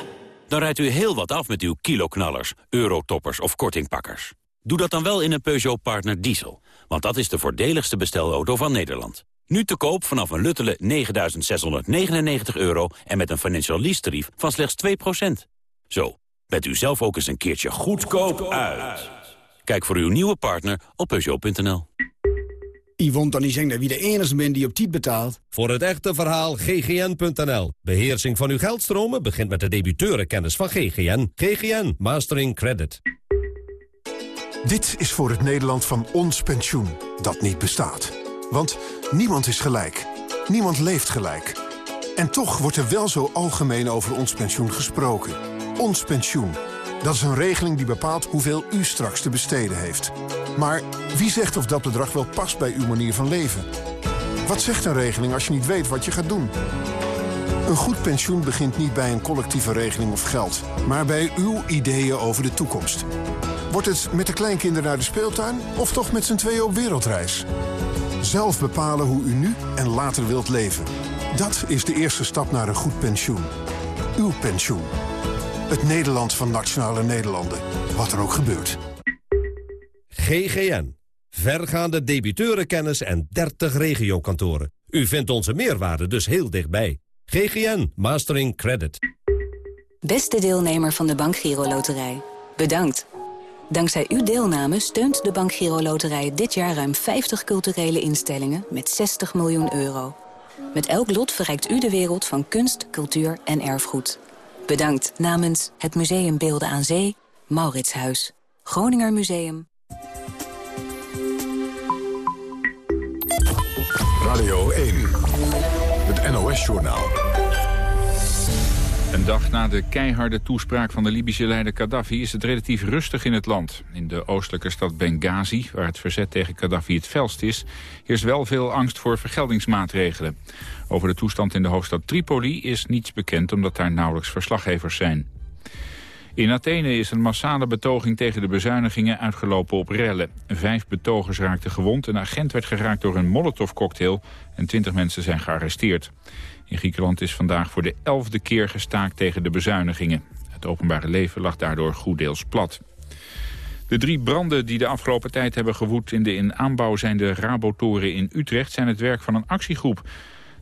Dan rijdt u heel wat af met uw kiloknallers, eurotoppers of kortingpakkers. Doe dat dan wel in een Peugeot Partner Diesel. Want dat is de voordeligste bestelauto van Nederland. Nu te koop vanaf een luttele 9.699 euro en met een financial lease tarief van slechts 2%. Zo, bent u zelf ook eens een keertje goedkoop uit. Kijk voor uw nieuwe partner op Peugeot.nl. Yvonne dan niet zeggen dat wie de enige bent die op tijd betaalt. Voor het echte verhaal ggn.nl. Beheersing van uw geldstromen begint met de debiteurenkennis van GGN. GGN Mastering Credit. Dit is voor het Nederland van ons pensioen, dat niet bestaat. Want niemand is gelijk. Niemand leeft gelijk. En toch wordt er wel zo algemeen over ons pensioen gesproken. Ons pensioen. Dat is een regeling die bepaalt hoeveel u straks te besteden heeft. Maar wie zegt of dat bedrag wel past bij uw manier van leven? Wat zegt een regeling als je niet weet wat je gaat doen? Een goed pensioen begint niet bij een collectieve regeling of geld... maar bij uw ideeën over de toekomst. Wordt het met de kleinkinderen naar de speeltuin of toch met z'n tweeën op wereldreis? Zelf bepalen hoe u nu en later wilt leven. Dat is de eerste stap naar een goed pensioen. Uw pensioen. Het Nederland van Nationale Nederlanden. Wat er ook gebeurt. GGN. Vergaande debiteurenkennis en 30 regiokantoren. U vindt onze meerwaarde dus heel dichtbij. GGN Mastering Credit. Beste deelnemer van de Bank Giro Loterij. Bedankt. Dankzij uw deelname steunt de Bank Giro Loterij dit jaar ruim 50 culturele instellingen met 60 miljoen euro. Met elk lot verrijkt u de wereld van kunst, cultuur en erfgoed. Bedankt namens het Museum Beelden aan Zee, Mauritshuis, Groninger Museum. Radio 1, het NOS-journaal. Een dag na de keiharde toespraak van de Libische leider Gaddafi is het relatief rustig in het land. In de oostelijke stad Benghazi, waar het verzet tegen Gaddafi het felst is, heerst wel veel angst voor vergeldingsmaatregelen. Over de toestand in de hoofdstad Tripoli is niets bekend omdat daar nauwelijks verslaggevers zijn. In Athene is een massale betoging tegen de bezuinigingen uitgelopen op rellen. Vijf betogers raakten gewond, een agent werd geraakt door een molotovcocktail en twintig mensen zijn gearresteerd. In Griekenland is vandaag voor de elfde keer gestaakt tegen de bezuinigingen. Het openbare leven lag daardoor goed deels plat. De drie branden die de afgelopen tijd hebben gewoed in de in aanbouw zijnde Rabotoren in Utrecht zijn het werk van een actiegroep.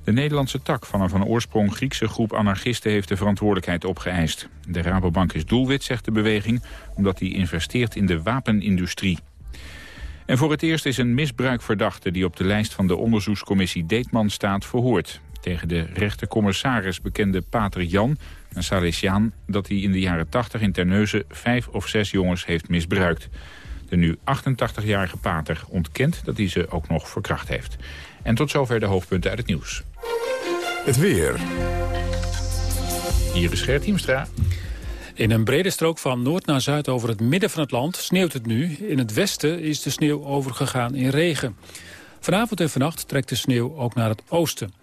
De Nederlandse tak van een van oorsprong Griekse groep anarchisten heeft de verantwoordelijkheid opgeëist. De Rabobank is doelwit, zegt de beweging, omdat die investeert in de wapenindustrie. En voor het eerst is een misbruikverdachte die op de lijst van de onderzoekscommissie Deetman staat verhoord tegen de rechtercommissaris bekende pater Jan, een Salesiaan, dat hij in de jaren 80 in Terneuzen vijf of zes jongens heeft misbruikt. De nu 88-jarige pater ontkent dat hij ze ook nog verkracht heeft. En tot zover de hoofdpunten uit het nieuws. Het weer. Hier is Gert Hiemstra. In een brede strook van noord naar zuid over het midden van het land sneeuwt het nu. In het westen is de sneeuw overgegaan in regen. Vanavond en vannacht trekt de sneeuw ook naar het oosten.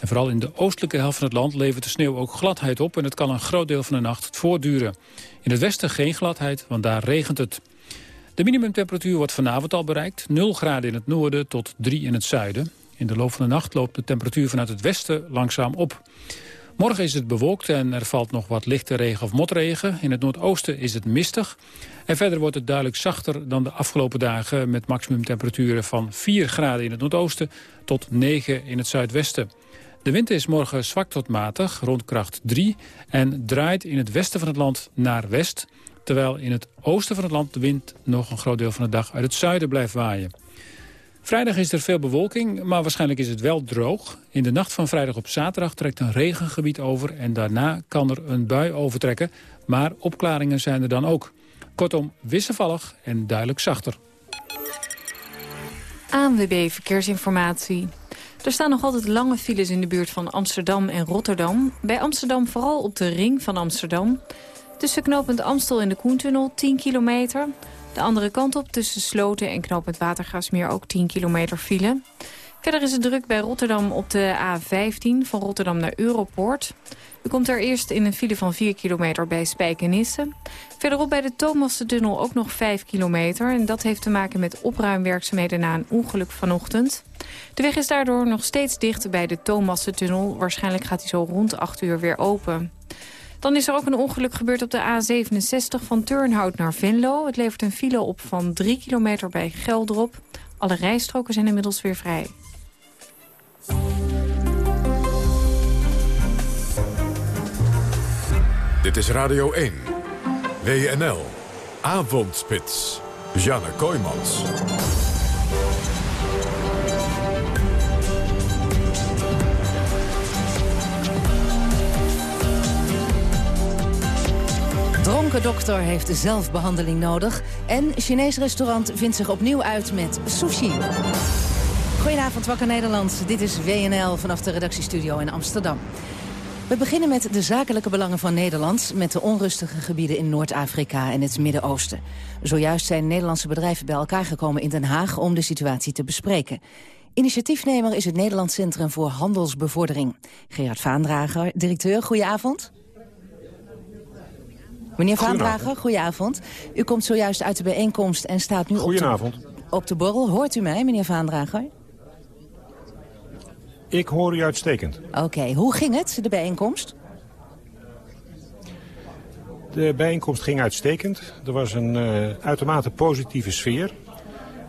En vooral in de oostelijke helft van het land levert de sneeuw ook gladheid op... en het kan een groot deel van de nacht voortduren. In het westen geen gladheid, want daar regent het. De minimumtemperatuur wordt vanavond al bereikt. 0 graden in het noorden tot 3 in het zuiden. In de loop van de nacht loopt de temperatuur vanuit het westen langzaam op. Morgen is het bewolkt en er valt nog wat lichte regen of motregen. In het noordoosten is het mistig. En verder wordt het duidelijk zachter dan de afgelopen dagen... met maximumtemperaturen van 4 graden in het noordoosten tot 9 in het zuidwesten. De wind is morgen zwak tot matig, rond kracht 3... en draait in het westen van het land naar west... terwijl in het oosten van het land de wind nog een groot deel van de dag uit het zuiden blijft waaien. Vrijdag is er veel bewolking, maar waarschijnlijk is het wel droog. In de nacht van vrijdag op zaterdag trekt een regengebied over... en daarna kan er een bui overtrekken, maar opklaringen zijn er dan ook. Kortom, wisselvallig en duidelijk zachter. ANWB Verkeersinformatie. Er staan nog altijd lange files in de buurt van Amsterdam en Rotterdam. Bij Amsterdam vooral op de ring van Amsterdam. Tussen knooppunt Amstel en de Koentunnel 10 kilometer... De andere kant op tussen Sloten en knooppunt Watergasmeer ook 10 kilometer file. Verder is het druk bij Rotterdam op de A15 van Rotterdam naar Europoort. U komt er eerst in een file van 4 kilometer bij Spijkenisse. Verderop bij de Thomassen-tunnel ook nog 5 kilometer. En dat heeft te maken met opruimwerkzaamheden na een ongeluk vanochtend. De weg is daardoor nog steeds dicht bij de Thomassen-tunnel. Waarschijnlijk gaat hij zo rond 8 uur weer open. Dan is er ook een ongeluk gebeurd op de A67 van Turnhout naar Venlo. Het levert een file op van 3 kilometer bij Geldrop. Alle rijstroken zijn inmiddels weer vrij. Dit is Radio 1. WNL. Avondspits. Janne Kooijmans. Dronken dokter heeft zelfbehandeling nodig. En Chinees restaurant vindt zich opnieuw uit met sushi. Goedenavond, Wakker Nederland. Dit is WNL vanaf de redactiestudio in Amsterdam. We beginnen met de zakelijke belangen van Nederland... met de onrustige gebieden in Noord-Afrika en het Midden-Oosten. Zojuist zijn Nederlandse bedrijven bij elkaar gekomen in Den Haag... om de situatie te bespreken. Initiatiefnemer is het Nederlands Centrum voor Handelsbevordering. Gerard Vaandrager, directeur, goedenavond. Meneer Vaandrager, goedenavond. U komt zojuist uit de bijeenkomst en staat nu op de, op de borrel. Hoort u mij, meneer Vaandrager? Ik hoor u uitstekend. Oké, hoe ging het, de bijeenkomst? De bijeenkomst ging uitstekend. Er was een uh, uitermate positieve sfeer.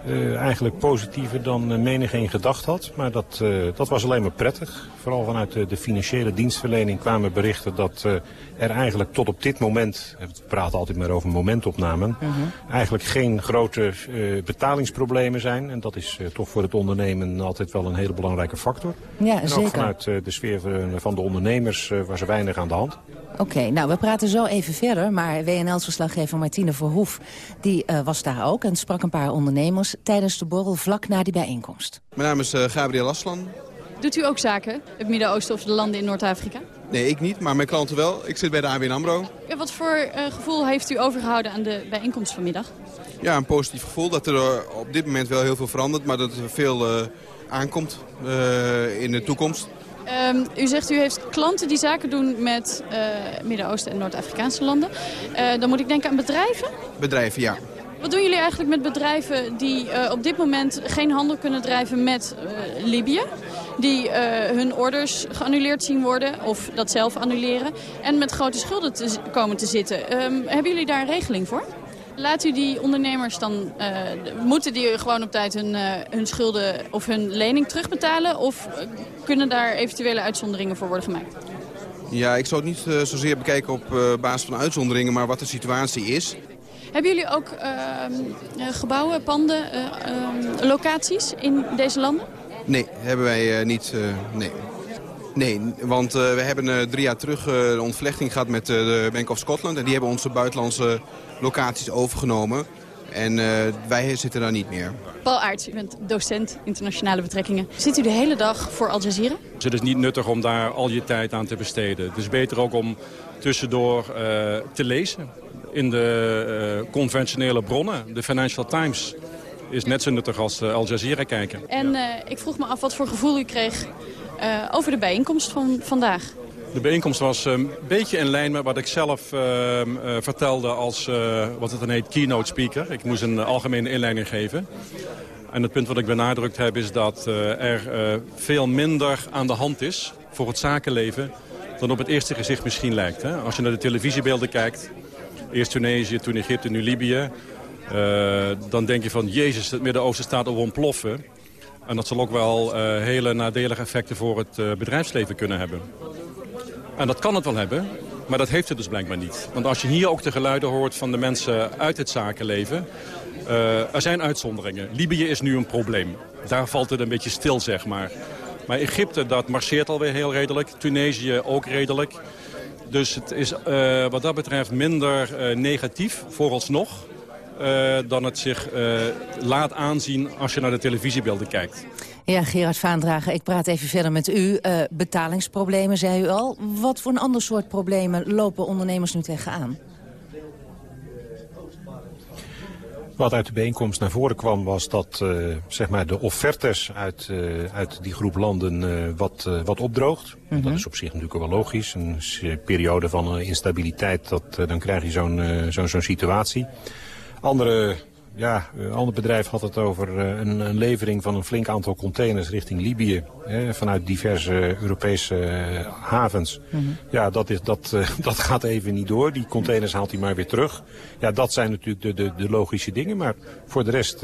uh, eigenlijk positiever dan uh, menigeen gedacht had. Maar dat, uh, dat was alleen maar prettig. Vooral vanuit de, de financiële dienstverlening kwamen berichten dat er eigenlijk tot op dit moment... we praten altijd maar over momentopnamen... -huh. eigenlijk geen grote betalingsproblemen zijn. En dat is toch voor het ondernemen altijd wel een hele belangrijke factor. Ja, en zeker. ook vanuit de sfeer van de ondernemers was er weinig aan de hand. Oké, okay, nou we praten zo even verder, maar WNL-verslaggever Martine Verhoef die uh, was daar ook en sprak een paar ondernemers tijdens de borrel vlak na die bijeenkomst. Mijn naam is uh, Gabriel Aslan. Doet u ook zaken, het Midden-Oosten of de landen in Noord-Afrika? Nee, ik niet, maar mijn klanten wel. Ik zit bij de ABN AMRO. Ja, wat voor uh, gevoel heeft u overgehouden aan de bijeenkomst vanmiddag? Ja, een positief gevoel dat er op dit moment wel heel veel verandert, maar dat er veel aankomt in de toekomst. Um, u zegt u heeft klanten die zaken doen met Midden-Oosten en Noord-Afrikaanse landen. Dan moet ik denken aan bedrijven? Bedrijven, ja. Wat doen jullie eigenlijk met bedrijven die op dit moment geen handel kunnen drijven met Libië? Die hun orders geannuleerd zien worden of dat zelf annuleren. En met grote schulden te komen te zitten. Um, hebben jullie daar een regeling voor? Laat u die ondernemers dan, uh, moeten die gewoon op tijd hun, uh, hun schulden of hun lening terugbetalen? Of kunnen daar eventuele uitzonderingen voor worden gemaakt? Ja, ik zou het niet uh, zozeer bekijken op basis van uitzonderingen, maar wat de situatie is. Hebben jullie ook gebouwen, panden, locaties in deze landen? Nee, hebben wij niet. nee. Nee, want uh, we hebben uh, drie jaar terug uh, de ontvlechting gehad met de Bank of Scotland. En die hebben onze buitenlandse locaties overgenomen. En wij zitten daar niet meer. Paul Aerts, u bent docent internationale betrekkingen. Zit u de hele dag voor Al Jazeera? Dus het is niet nuttig om daar al je tijd aan te besteden. Het is beter ook om tussendoor te lezen in de conventionele bronnen. De Financial Times is net zo nuttig als Al Jazeera kijken. En ik vroeg me af wat voor gevoel u kreeg uh, over de bijeenkomst van vandaag. De bijeenkomst was een beetje in lijn met wat ik zelf uh, uh, vertelde als uh, wat het dan heet keynote speaker. Ik moest een algemene inleiding geven. En het punt wat ik benadrukt heb is dat er veel minder aan de hand is voor het zakenleven dan op het eerste gezicht misschien lijkt. Hè? Als je naar de televisiebeelden kijkt, eerst Tunesië, toen Egypte, nu Libië... dan denk je van, jezus, het Midden-Oosten staat op ontploffen. En dat zal ook wel uh, hele nadelige effecten voor het uh, bedrijfsleven kunnen hebben. En dat kan het wel hebben, maar dat heeft het dus blijkbaar niet. Want als je hier ook de geluiden hoort van de mensen uit het zakenleven... Uh, er zijn uitzonderingen. Libië is nu een probleem. Daar valt het een beetje stil, zeg maar. Maar Egypte, dat marcheert alweer heel redelijk. Tunesië ook redelijk. Dus het is wat dat betreft minder negatief, vooralsnog... Uh, dan het zich uh, laat aanzien als je naar de televisiebeelden kijkt. Ja, Gerard Vaandrager, ik praat even verder met u. Uh, betalingsproblemen, zei u al. Wat voor een ander soort problemen lopen ondernemers nu tegenaan? Wat uit de bijeenkomst naar voren kwam was dat uh, zeg maar de offertes uit, uh, uit die groep landen uh, wat, wat opdroogt. Mm -hmm. Dat is op zich natuurlijk wel logisch. Een periode van instabiliteit, dat, dan krijg je zo'n zo'n zo'n situatie. Andere, ja, een ander bedrijf had het over een, een, levering van een flink aantal containers richting Libië. Hè, vanuit diverse Europese havens. Mm -hmm. Ja, dat, is, dat, dat gaat even niet door. Die containers haalt hij maar weer terug. Ja, dat zijn natuurlijk de, de, de logische dingen. Maar voor de rest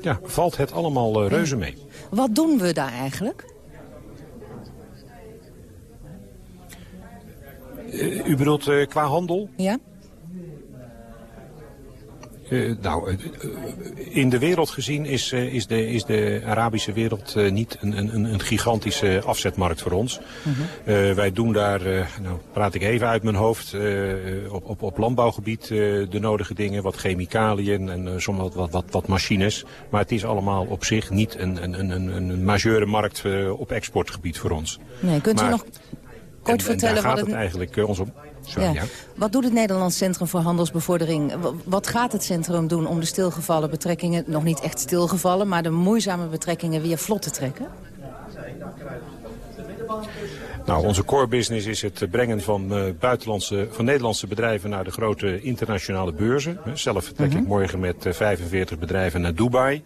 ja, valt het allemaal reuze mee. Wat doen we daar eigenlijk? u bedoelt qua handel? Ja. Uh, nou, uh, in de wereld gezien is, uh, is, de, is de Arabische wereld niet een, een, een gigantische afzetmarkt voor ons. Mm -hmm. wij doen daar, nou praat ik even uit mijn hoofd, op, op, op landbouwgebied de nodige dingen. Wat chemicaliën en soms wat, wat, wat, wat, machines. Maar het is allemaal op zich niet een, een, een, een, een majeure markt op exportgebied voor ons. Nee, kunt u maar, nog kort en, vertellen en daar gaat wat het eigenlijk ons om. Sorry, ja. ja. Wat doet het Nederlands Centrum voor Handelsbevordering? Wat gaat het centrum doen om de stilgevallen betrekkingen... nog niet echt stilgevallen, maar de moeizame betrekkingen weer vlot te trekken? Nou, onze core business is het brengen van, uh, buitenlandse, van Nederlandse bedrijven naar de grote internationale beurzen. Zelf vertrek Mhm. ik morgen met uh, 45 bedrijven naar Dubai.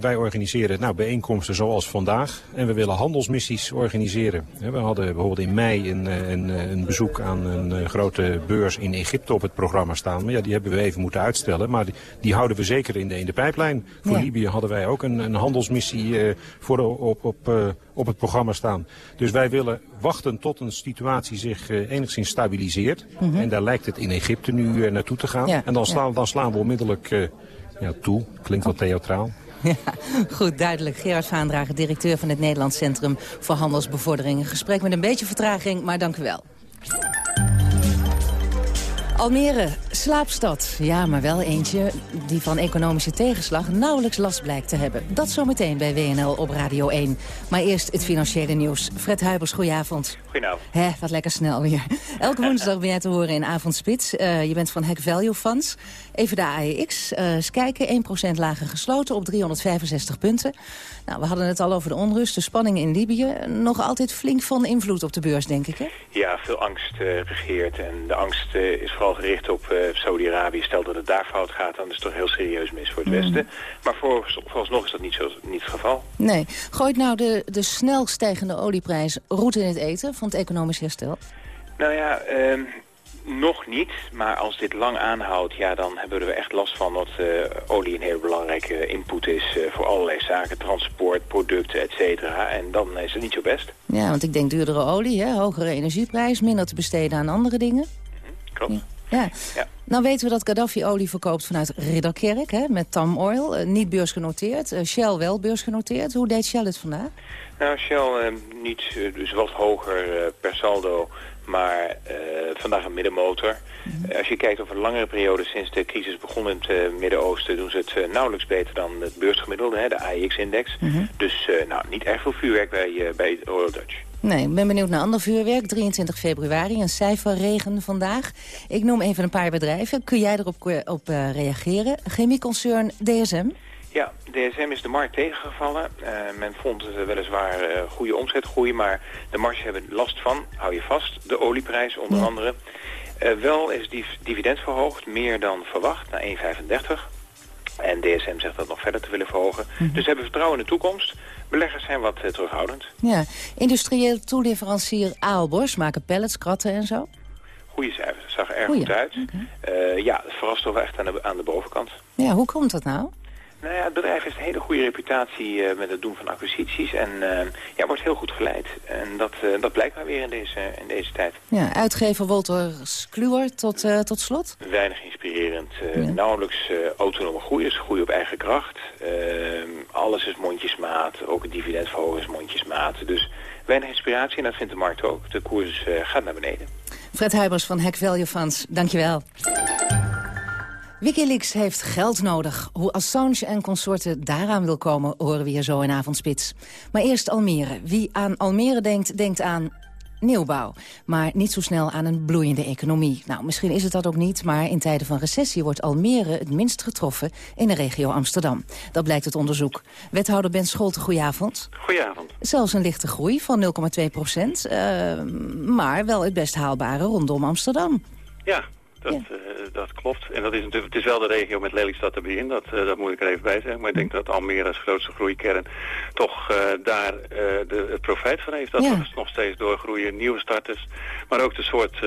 Wij organiseren nou, bijeenkomsten zoals vandaag. En we willen handelsmissies organiseren. we hadden bijvoorbeeld in mei een, een, een bezoek aan een grote beurs in Egypte op het programma staan. Maar ja, die hebben we even moeten uitstellen. Maar die, die houden we zeker in de, in de pijplijn. Voor Libië hadden wij ook een, een handelsmissie voor op, op, op het programma staan. Dus wij willen wachten tot een situatie zich enigszins stabiliseert. Mhm. En daar lijkt het in Egypte nu naartoe te gaan. en dan slaan, dan slaan we onmiddellijk ja, toe. Klinkt wat theatraal. Ja, goed, duidelijk. Gerard Vaandrager, directeur van het Nederlands Centrum voor Handelsbevordering. Een gesprek met een beetje vertraging, maar dank u wel. Almere, slaapstad. Ja, maar wel eentje die van economische tegenslag nauwelijks last blijkt te hebben. Dat zometeen bij WNL op Radio 1. Maar eerst het financiële nieuws. Fred Huibers, goedenavond. Goedenavond. Hè, wat lekker snel weer. Elke woensdag ben jij te horen in Avondspits. Uh, je bent van Hack Value Funds. Even de AEX. Uh, eens kijken, 1% lager gesloten op 365 punten. Nou, we hadden het al over de onrust, de spanning in Libië. Nog altijd flink van invloed op de beurs, denk ik, hè? Ja, veel angst uh, regeert. En de angst is vooral gericht op Saudi-Arabië. Stel dat het daar fout gaat, dan is het toch heel serieus mis voor het mm. Westen. Maar voor, vooralsnog is dat niet, zo, niet het geval. Nee. Gooit nou de, de snel stijgende olieprijs roet in het eten van het economisch herstel? Nou ja, uh, nog niet, maar als dit lang aanhoudt, ja, dan hebben we er echt last van dat uh, olie een hele belangrijke input is uh, voor allerlei zaken, transport, producten, et cetera. En dan is het niet zo best. Ja, want ik denk duurdere olie, hè, hogere energieprijs, minder te besteden aan andere dingen. Mm klopt. Ja. ja. Nou weten we dat Gaddafi olie verkoopt vanuit Ridderkerk, hè, met Tam Oil. Uh, niet beursgenoteerd, Shell wel beursgenoteerd. Hoe deed Shell het vandaag? Nou, Shell niet, dus wat hoger per saldo maar uh, vandaag een middenmotor. Mhm. als je kijkt over een langere periode sinds de crisis begon in het uh, Midden-Oosten... doen ze het uh, nauwelijks beter dan het beursgemiddelde, hè, de AIX-index. Mhm. Dus nou, niet erg veel vuurwerk bij, bij Oil Dutch. Nee, ik ben benieuwd naar ander vuurwerk. 23 februari, een cijferregen vandaag. Ik noem even een paar bedrijven. Kun jij erop op, reageren? Chemieconcern DSM? DSM is de markt tegengevallen. Uh, men vond het weliswaar uh, goede omzetgroei, maar de marges hebben last van, hou je vast, de olieprijs onder andere. Uh, wel is die dividend verhoogd, meer dan verwacht, naar 1,35. En DSM zegt dat nog verder te willen verhogen. Mhm. Dus hebben vertrouwen in de toekomst. Beleggers zijn wat terughoudend. Ja, industrieel toeleverancier Aalbos maken pellets, kratten en zo? Goede cijfers, zag er erg goed uit. ja, het verrast toch echt aan de, aan de bovenkant. Ja, hoe komt dat nou? Nou ja, het bedrijf heeft een hele goede reputatie uh, met het doen van acquisities en uh, ja, wordt heel goed geleid. En dat, uh, dat blijkt maar weer in deze, in deze tijd. Ja, uitgever Wolters Kluwer tot, tot slot? Weinig inspirerend. Ja. Nauwelijks autonome groei, dus groei op eigen kracht. Alles is mondjesmaat, ook het dividendverhogen is mondjesmaat. Dus weinig inspiratie en dat vindt de markt ook. De koers gaat naar beneden. Fred Huibers van Hack Value Funds, dankjewel. Wikileaks heeft geld nodig. Hoe Assange en consorten daaraan wil komen, horen we hier zo in Avondspits. Maar eerst Almere. Wie aan Almere denkt, denkt aan nieuwbouw. Maar niet zo snel aan een bloeiende economie. Nou, misschien is het dat ook niet, maar in tijden van recessie wordt Almere het minst getroffen in de regio Amsterdam. Dat blijkt het onderzoek. Wethouder Ben Scholte, goedenavond. Goedenavond. Zelfs een lichte groei van 0,2 procent, uh, maar wel het best haalbare rondom Amsterdam. Ja, dat, ja. uh, dat klopt. En dat is natuurlijk, het is wel de regio met Lelystad te begin, dat, uh, dat moet ik er even bij zeggen. Maar ik denk dat Almere als grootste groeikern toch uh, daar de, het profijt van heeft. Dat ja. we nog steeds doorgroeien, nieuwe starters. Maar ook de soort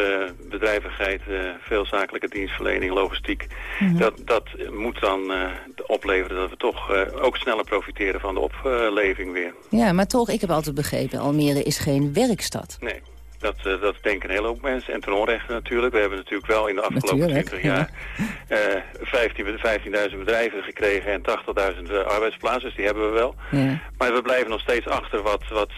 bedrijvigheid, veel zakelijke dienstverlening, logistiek. Mm -hmm. dat, dat moet dan opleveren dat we toch ook sneller profiteren van de opleving weer. Ja, maar toch, ik heb altijd begrepen, Almere is geen werkstad. Nee. Dat, uh, dat denken een hele hoop mensen. En ten onrechte natuurlijk. We hebben natuurlijk wel in de afgelopen 20 jaar uh, 15.000 bedrijven gekregen en 80.000 uh, arbeidsplaatsen. Dus die hebben we wel. Ja. Maar we blijven nog steeds achter wat, wat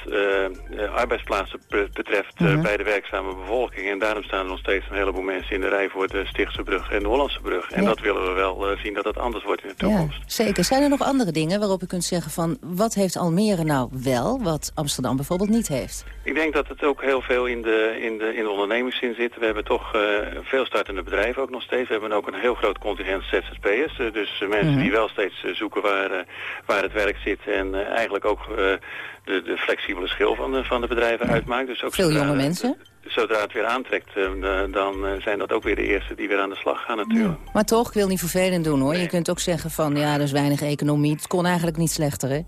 arbeidsplaatsen betreft -huh. bij de werkzame bevolking. En daarom staan er nog steeds een heleboel mensen in de rij voor de Stichtse brug en de Hollandse brug. En ja. dat willen we wel zien dat het anders wordt in de toekomst. Ja, zeker. Zijn er nog andere dingen waarop u kunt zeggen van wat heeft Almere nou wel, wat Amsterdam bijvoorbeeld niet heeft? Ik denk dat het ook heel veel in de, in de, in de ondernemingszin zit. We hebben toch uh, veel startende bedrijven ook nog steeds. We hebben ook een heel groot contingent ZZP'ers. Uh, dus uh, mensen mm -hmm. die wel steeds zoeken waar, waar het werk zit. En eigenlijk ook de, de flexibele schil van de, van de bedrijven ja. uitmaakt. Dus ook veel jonge mensen? zodra het weer aantrekt, dan zijn dat ook weer de eerste die weer aan de slag gaan natuurlijk. Maar toch, ik wil niet vervelend doen hoor. Je kunt ook zeggen van, ja, er is weinig economie. Het kon eigenlijk niet slechter, hè?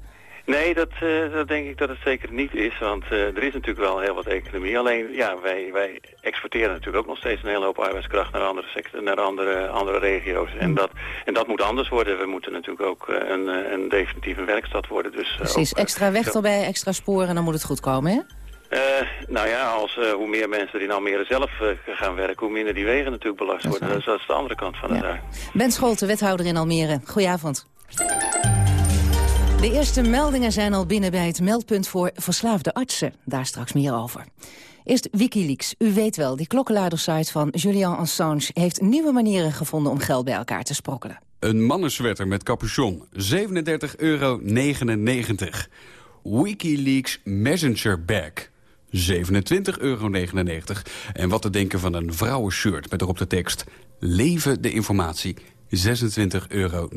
Nee, dat, uh, dat denk ik dat het zeker niet is, want uh, er is natuurlijk wel heel wat economie. Alleen, ja, wij, wij exporteren natuurlijk ook nog steeds een hele hoop arbeidskracht naar andere, sector, naar andere, andere regio's. En mm. dat, en dat moet anders worden. We moeten natuurlijk ook uh, een, een definitieve werkstad worden. Dus, Precies, extra weg erbij, extra sporen, dan moet het goed komen, hè? Uh, nou ja, als, uh, hoe meer mensen die in Almere zelf uh, gaan werken... hoe minder die wegen natuurlijk belast worden. Dat is, dat is de andere kant van de zaak. Ben Scholte, wethouder in Almere. Goedenavond. De eerste meldingen zijn al binnen bij het meldpunt voor verslaafde artsen. Daar straks meer over. Eerst Wikileaks. U weet wel, die klokkenluidersite van Julian Assange... heeft nieuwe manieren gevonden om geld bij elkaar te sprokkelen. Een mannenswetter met capuchon. 37,99 euro. Wikileaks Messenger Bag. 27,99 euro. En wat te denken van een vrouwenshirt met erop de tekst... Leven de informatie 26,99 euro.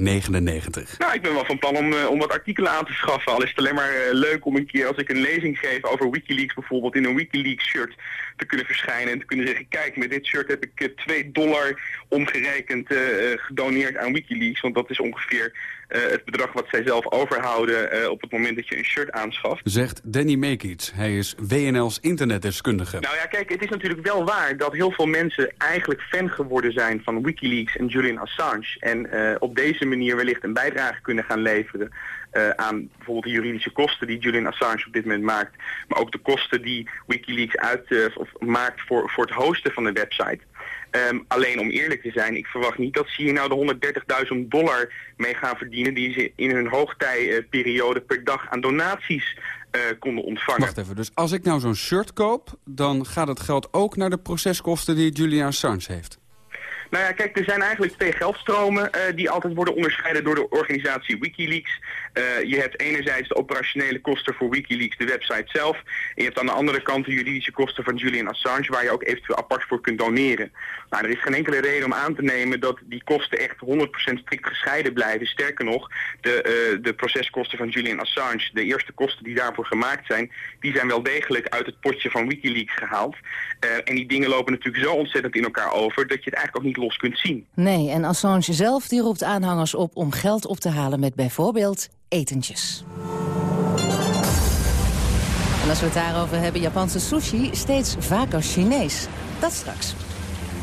Nou, ik ben wel van plan om, uh, om wat artikelen aan te schaffen. Al is het alleen maar uh, leuk om een keer als ik een lezing geef over Wikileaks bijvoorbeeld in een Wikileaks shirt te kunnen verschijnen en te kunnen zeggen, kijk, met dit shirt heb ik 2 uh, dollar omgerekend gedoneerd aan Wikileaks. Want dat is ongeveer het bedrag wat zij zelf overhouden uh, op het moment dat je een shirt aanschaft. Zegt Danny Mekic. Hij is WNL's internetdeskundige. Nou ja, kijk, het is natuurlijk wel waar dat heel veel mensen eigenlijk fan geworden zijn van Wikileaks en Julian Assange. En uh, op deze manier wellicht een bijdrage kunnen gaan leveren uh, aan bijvoorbeeld de juridische kosten die Julian Assange op dit moment maakt. Maar ook de kosten die Wikileaks uit, uh, of maakt voor, voor het hosten van de website. Um, alleen om eerlijk te zijn, ik verwacht niet dat ze hier nou de 130.000 dollar mee gaan verdienen... die ze in hun hoogtijperiode per dag aan donaties uh, konden ontvangen. Wacht even, dus als ik nou zo'n shirt koop... dan gaat het geld ook naar de proceskosten die Julian Assange heeft? Nou ja, kijk, er zijn eigenlijk twee geldstromen uh, die altijd worden onderscheiden door de organisatie Wikileaks. Uh, je hebt enerzijds de operationele kosten voor Wikileaks, de website zelf. En je hebt aan de andere kant de juridische kosten van Julian Assange, waar je ook eventueel apart voor kunt doneren. Nou, er is geen enkele reden om aan te nemen dat die kosten echt 100% strikt gescheiden blijven. Sterker nog, de, uh, de proceskosten van Julian Assange, de eerste kosten die daarvoor gemaakt zijn, die zijn wel degelijk uit het potje van Wikileaks gehaald. en die dingen lopen natuurlijk zo ontzettend in elkaar over dat je het eigenlijk ook niet los kunt zien. Nee, en Assange zelf die roept aanhangers op om geld op te halen met bijvoorbeeld etentjes. En als we het daarover hebben, Japanse sushi steeds vaker Chinees. Dat straks.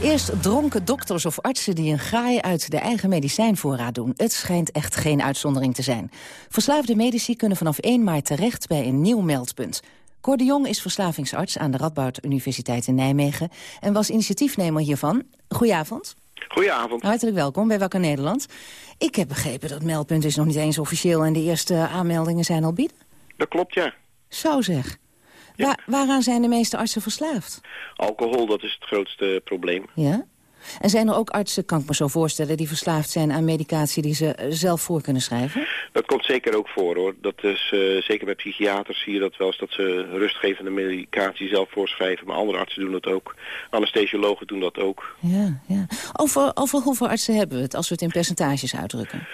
Eerst dronken dokters of artsen die een graai uit de eigen medicijnvoorraad doen. Het schijnt echt geen uitzondering te zijn. Verslaafde medici kunnen vanaf 1 maart terecht bij een nieuw meldpunt. Cor de Jong is verslavingsarts aan de Radboud Universiteit in Nijmegen... en was initiatiefnemer hiervan. Goedenavond. Goedenavond. Hartelijk welkom bij Wakker Nederland. Ik heb begrepen dat meldpunt is nog niet eens officieel... en de eerste aanmeldingen zijn al bieden. Dat klopt, ja. Zo zeg. Ja. Waaraan zijn de meeste artsen verslaafd? Alcohol, dat is het grootste probleem. Ja? En zijn er ook artsen, kan ik me zo voorstellen... die verslaafd zijn aan medicatie die ze eh, zelf voor kunnen schrijven? Dat komt zeker ook voor, hoor. Dat is, uh, zeker bij psychiaters zie je dat wel eens... dat ze rustgevende medicatie zelf voorschrijven. Maar andere artsen doen dat ook. Anesthesiologen doen dat ook. Ja, ja. Over, over hoeveel artsen hebben we het... als we het in percentages uitdrukken?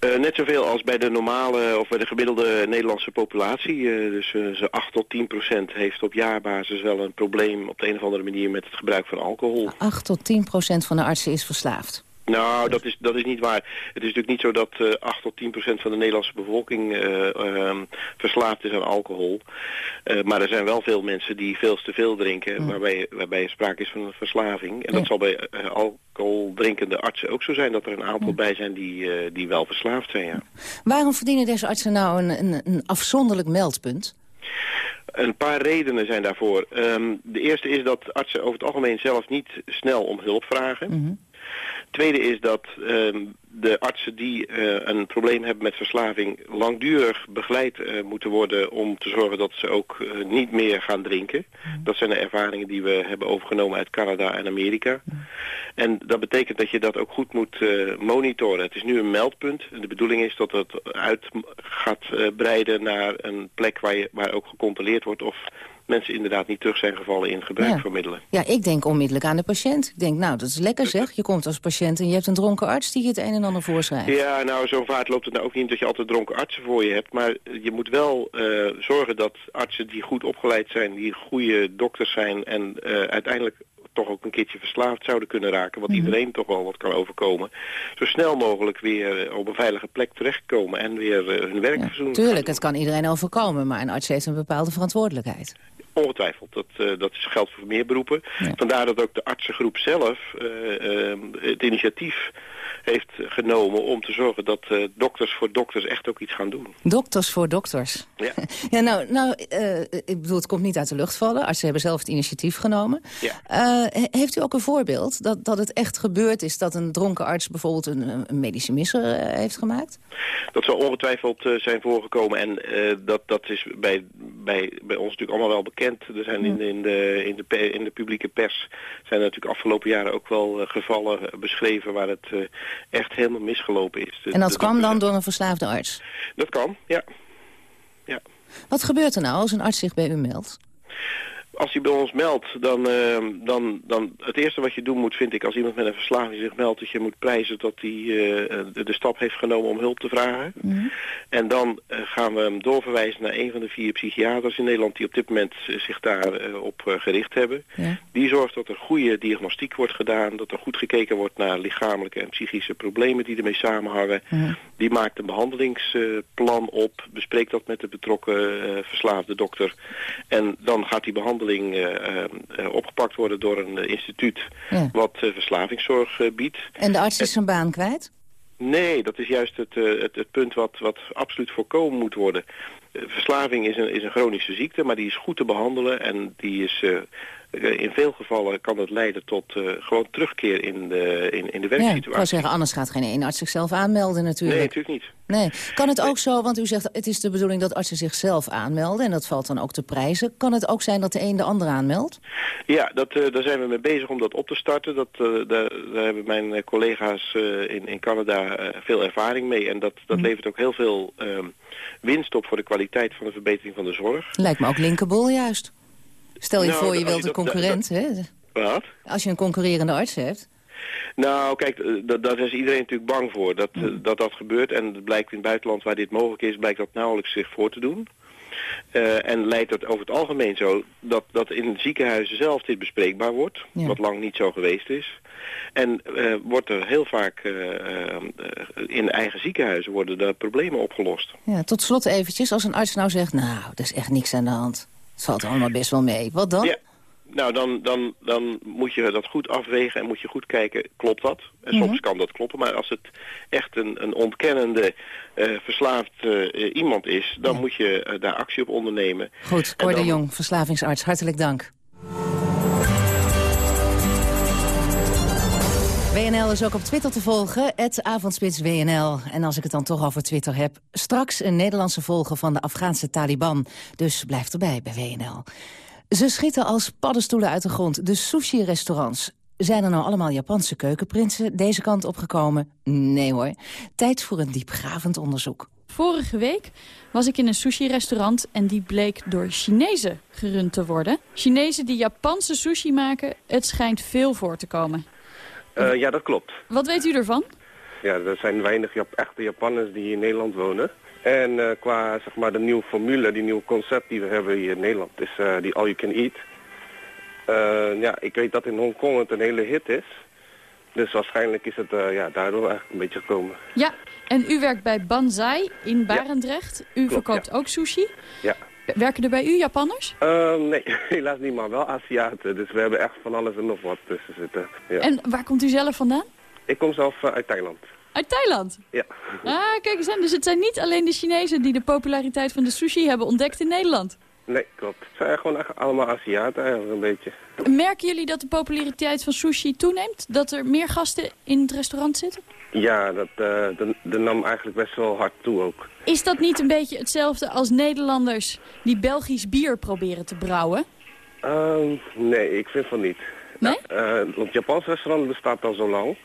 Uh, net zoveel als bij de normale of bij de gemiddelde Nederlandse populatie. Uh, dus uh, ze 8 tot 10 procent heeft op jaarbasis wel een probleem op de een of andere manier met het gebruik van alcohol. 8 tot 10 procent van de artsen is verslaafd. Nou, dat is, dat is niet waar. Het is natuurlijk niet zo dat uh, 8 tot 10 procent van de Nederlandse bevolking uh, uh, verslaafd is aan alcohol. Uh, maar er zijn wel veel mensen die veel te veel drinken, mm. waarbij, waarbij sprake is van een verslaving. En ja. dat zal bij uh, alcoholdrinkende artsen ook zo zijn, dat er een aantal mm. bij zijn die, die wel verslaafd zijn, ja. Waarom verdienen deze artsen nou een, een, een afzonderlijk meldpunt? Een paar redenen zijn daarvoor. Um, de eerste is dat artsen over het algemeen zelf niet snel om hulp vragen. Mm -hmm. Tweede is dat uh, de artsen die uh, een probleem hebben met verslaving langdurig begeleid uh, moeten worden om te zorgen dat ze ook uh, niet meer gaan drinken. Mm. Dat zijn de ervaringen die we hebben overgenomen uit Canada en Amerika. Mm. En dat betekent dat je dat ook goed moet monitoren. Het is nu een meldpunt. De bedoeling is dat het uit gaat breiden naar een plek waar, je, waar ook gecontroleerd wordt of mensen inderdaad niet terug zijn gevallen in gebruik Ja. van middelen. Ja, ik denk onmiddellijk aan de patiënt. Ik denk, nou, dat is lekker zeg. Je komt als patiënt en je hebt een dronken arts die je het een en ander voorschrijft. Ja, nou, zo'n vaart loopt het nou ook niet dat je altijd dronken artsen voor je hebt. Maar je moet wel eh, zorgen dat artsen die goed opgeleid zijn, die goede dokters zijn en eh, uiteindelijk toch ook een keertje verslaafd zouden kunnen raken, wat Mhm. iedereen toch wel wat kan overkomen, zo snel mogelijk weer eh, op een veilige plek terechtkomen en weer eh, hun werk verzoenen. Tuurlijk, het kan iedereen overkomen, maar een arts heeft een bepaalde verantwoordelijkheid. Ongetwijfeld, dat, eh, dat is- geldt voor meer beroepen. Vandaar dat ook de artsengroep zelf eh, eh, het initiatief heeft genomen om te zorgen dat eh, dokters voor dokters echt ook iets gaan doen. Dokters voor dokters. Ja. Ja, nou, nou ik bedoel, het komt niet uit de lucht vallen. Artsen hebben zelf het initiatief genomen. Ja. He- heeft u ook een voorbeeld dat, dat het echt gebeurd is... dat een dronken arts bijvoorbeeld een, een medische misser heeft gemaakt? Dat zal ongetwijfeld zijn voorgekomen en dat, dat is bij, bij, bij ons natuurlijk allemaal wel bekend. Er zijn in, in, de, in, de, in de publieke pers zijn natuurlijk afgelopen jaren ook wel eh, gevallen beschreven waar het eh, echt helemaal misgelopen is. En dat kwam dan door een verslaafde arts? Dat kan, ja. Wat gebeurt er nou als een arts zich bij u meldt? Als hij bij ons meldt, dan, eh, dan, dan het eerste wat je doen moet, vind ik, als iemand met een verslaving zich meldt, dat je moet prijzen dat hij eh, de, stap heeft genomen om hulp te vragen. En dan eh, gaan we hem doorverwijzen naar een van de vier psychiaters in Nederland die op dit moment eh, zich daarop op gericht hebben. Ja. Die zorgt dat er goede diagnostiek wordt gedaan, dat er goed gekeken wordt naar lichamelijke en psychische problemen die ermee samenhangen. Die maakt een behandelingsplan op, bespreekt dat met de betrokken verslaafde dokter. En dan gaat die behandeling eh, eh, eh, opgepakt worden door een instituut Ja. wat verslavingszorg biedt. En de arts is zijn baan kwijt? Nee, dat is juist het, het, het punt wat, wat absoluut voorkomen moet worden. Verslaving is een, is een chronische ziekte, maar die is goed te behandelen en die is... eh, in veel gevallen kan het leiden tot eh, gewoon terugkeer in de, in, in de Ja, ik werksituatie. wou zeggen, anders gaat geen één arts zichzelf aanmelden natuurlijk. Nee, natuurlijk niet. Nee. Kan het ook zo, want u zegt het is de bedoeling dat artsen zichzelf aanmelden... en dat valt dan ook te prijzen. Kan het ook zijn dat de een de ander aanmeldt? Ja, dat, eh, daar zijn we mee bezig om dat op te starten. Dat, daar, daar hebben mijn collega's in, in Canada veel ervaring mee. En dat, dat levert ook heel veel ehm, winst op voor de kwaliteit van de verbetering van de zorg. Lijkt me ook linkerbol juist. Stel je Nou, voor, je wilt je een concurrent, hè? Wat? Als je een concurrerende arts hebt. Nou, kijk, eh, dat, daar is iedereen natuurlijk bang voor dat, eh, dat dat gebeurt. En het blijkt in het buitenland waar dit mogelijk is, blijkt dat nauwelijks zich voor te doen. Eh, en leidt het over het algemeen zo dat, dat in ziekenhuizen zelf dit bespreekbaar wordt, Ja. wat lang niet zo geweest is. En eh, wordt er heel vaak eh, in eigen ziekenhuizen worden de problemen opgelost. Ja, tot slot eventjes, als een arts nou zegt... nou, er is echt niks aan de hand. Het valt allemaal best wel mee. Wat dan? Ja. Nou, dan, dan, dan moet je dat goed afwegen en moet je goed kijken, klopt dat? En soms Mhm. kan dat kloppen, maar als het echt een, een ontkennende, eh, verslaafd eh, iemand is... dan moet je eh, daar actie op ondernemen. Goed, Cor de dan- Jong, verslavingsarts, hartelijk dank. WNL is ook op Twitter te volgen, het avondspits WNL. En als ik het dan toch over Twitter heb... straks een Nederlandse volger van de Afghaanse Taliban. Dus blijf erbij bij WNL. Ze schieten als paddenstoelen uit de grond. De sushi-restaurants. Zijn er nou allemaal Japanse keukenprinsen deze kant opgekomen? Nee hoor. Tijd voor een diepgravend onderzoek. Vorige week was ik in een sushi-restaurant en die bleek door Chinezen gerund te worden. Chinezen die Japanse sushi maken, het schijnt veel voor te komen. Eh, ja, dat klopt. Wat weet u ervan? Ja, er zijn weinig Jap echte Japanners die in Nederland wonen. En eh, qua zeg maar, de nieuwe formule, die nieuwe concept die we hebben hier in Nederland, is eh, die all you can eat. Eh, ja, ik weet dat in Hongkong het een hele hit is. Dus waarschijnlijk is het ja, daardoor eigenlijk een beetje gekomen. Ja, en u werkt bij Banzai in Barendrecht. U verkoopt ook sushi. Ja. Werken er bij u Japanners? Nee, helaas niet, maar wel Aziaten. Dus we hebben echt van alles en nog wat tussen zitten. Ja. En waar komt u zelf vandaan? Ik kom zelf uit Thailand. Uit Thailand? Ja. Ah, kijk eens aan. Dus het zijn niet alleen de Chinezen die de populariteit van de sushi hebben ontdekt in Nederland. Nee, klopt. Het zijn gewoon allemaal Aziaten eigenlijk een beetje. Merken jullie dat de populariteit van sushi toeneemt? Dat er meer gasten in het restaurant zitten? Ja, dat, eh, dat, dat nam eigenlijk best wel hard toe ook. Is dat niet een beetje hetzelfde als Nederlanders die Belgisch bier proberen te brouwen? Ehm, nee, ik vind van niet. Nee? Eh, want het Japans restaurant bestaat al zo lang.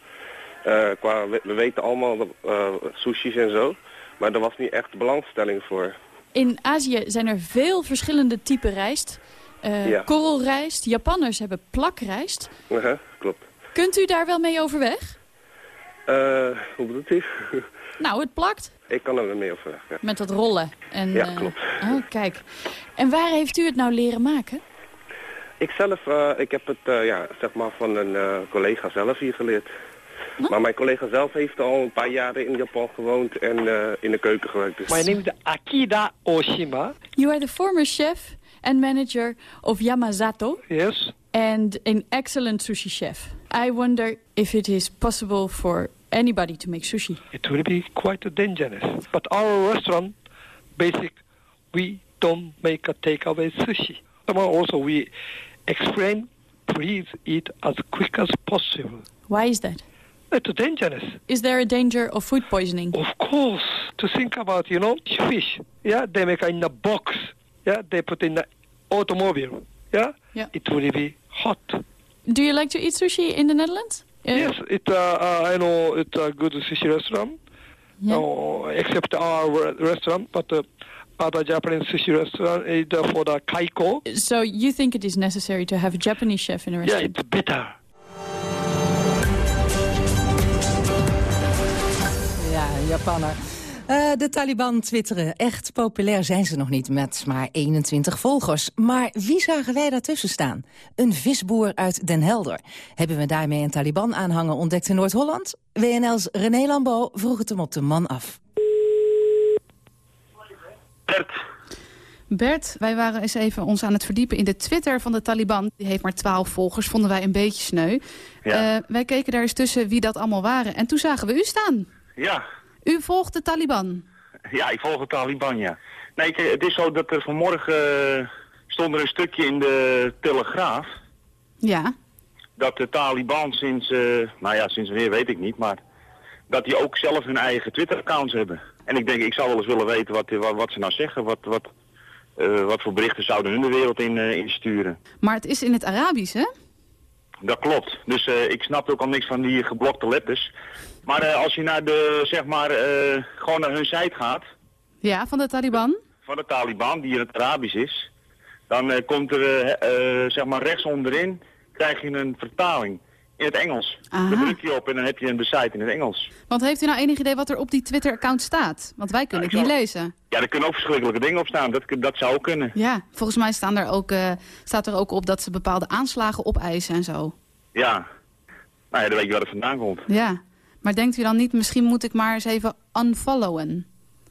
Eh, qua, we, we weten allemaal uh, sushis en zo. Maar er was niet echt belangstelling voor. In Azië zijn er veel verschillende typen rijst. uh, Ja. korrelrijst. Japanners hebben plakrijst. Uh-huh, klopt. Kunt u daar wel mee overweg? Eh, hoe bedoelt u? Nou, het plakt ik kan er wel mee overweg, ja. met dat rollen. En, Ja, eh, klopt. Oh, kijk. En waar heeft u het nou leren maken? Ik zelf, eh, ik heb het eh, ja, zeg maar van een eh, collega zelf hier geleerd. Maar mijn collega zelf heeft al een paar jaren in Japan gewoond en eh, in de keuken gewerkt. Dus... My name is Akida Oshima. You are the former chef and manager of Yamazato. Yes. And an excellent sushi chef. I wonder if it is possible for anybody to make sushi. It will be quite dangerous. But our restaurant, basic, we don't make a takeaway sushi. Also we explain, please eat as quick as possible. Why is that? It's dangerous. Is there a danger of food poisoning? Of course, to think about, you know, fish. Yeah, they make in a box. Yeah, they put in the automobile. Yeah, Yeah. it will be hot. Do you like to eat sushi in the Netherlands? Uh, Yes, it. Uh, uh, I know it's a good sushi restaurant. Uh, except our restaurant, but uh, other Japanese sushi restaurant is uh, for the kaiko. So you think it is necessary to have a Japanese chef in a restaurant? Yeah, it's better. Japanner. Eh, de Taliban twitteren. Echt populair zijn ze nog niet met maar 21 volgers. Maar wie zagen wij daartussen staan? Een visboer uit Den Helder. Hebben we daarmee een Taliban-aanhanger ontdekt in Noord-Holland? WNL's René Lambeau vroeg het hem op de man af. Bert, wij waren eens even ons aan het verdiepen in de Twitter van de Taliban. Die heeft maar 12 volgers, vonden wij een beetje sneu. Ja. Eh, wij keken daar eens tussen wie dat allemaal waren. En toen zagen we u staan. Ja, U volgt de Taliban. ja, ik volg de Taliban, ja. Nee, het is zo dat er vanmorgen eh, stond er een stukje in de Telegraaf... Ja. dat de Taliban sinds, eh, nou ja, sinds wanneer weet ik niet, maar... dat die ook zelf hun eigen Twitter-accounts hebben. En ik denk, ik zou wel eens willen weten wat, wat, wat ze nou zeggen. Wat, wat, eh, wat voor berichten zouden hun de wereld in, eh, insturen. Maar het is in het Arabisch, hè? Dat klopt. Dus eh, ik snap ook al niks van die geblokte letters. Maar eh, als je naar de, zeg maar, eh, gewoon naar hun site gaat... Ja, van de Taliban. van de Taliban, die in het Arabisch is, dan komt er, zeg maar rechts onderin, krijg je een vertaling in het Engels. Aha. Dan druk je op en dan heb je een site in het Engels. Want heeft u nou enig idee wat er op die Twitter-account staat? Want wij kunnen het niet lezen. Ja, er kunnen ook verschrikkelijke dingen op staan. Dat, dat zou ook kunnen. Ja, volgens mij staan er ook, eh, staat er ook op dat ze bepaalde aanslagen opeisen en zo. Ja. Nou ja, dan weet je waar het vandaan komt. Ja. Maar denkt u dan niet, misschien moet ik maar eens even unfollowen?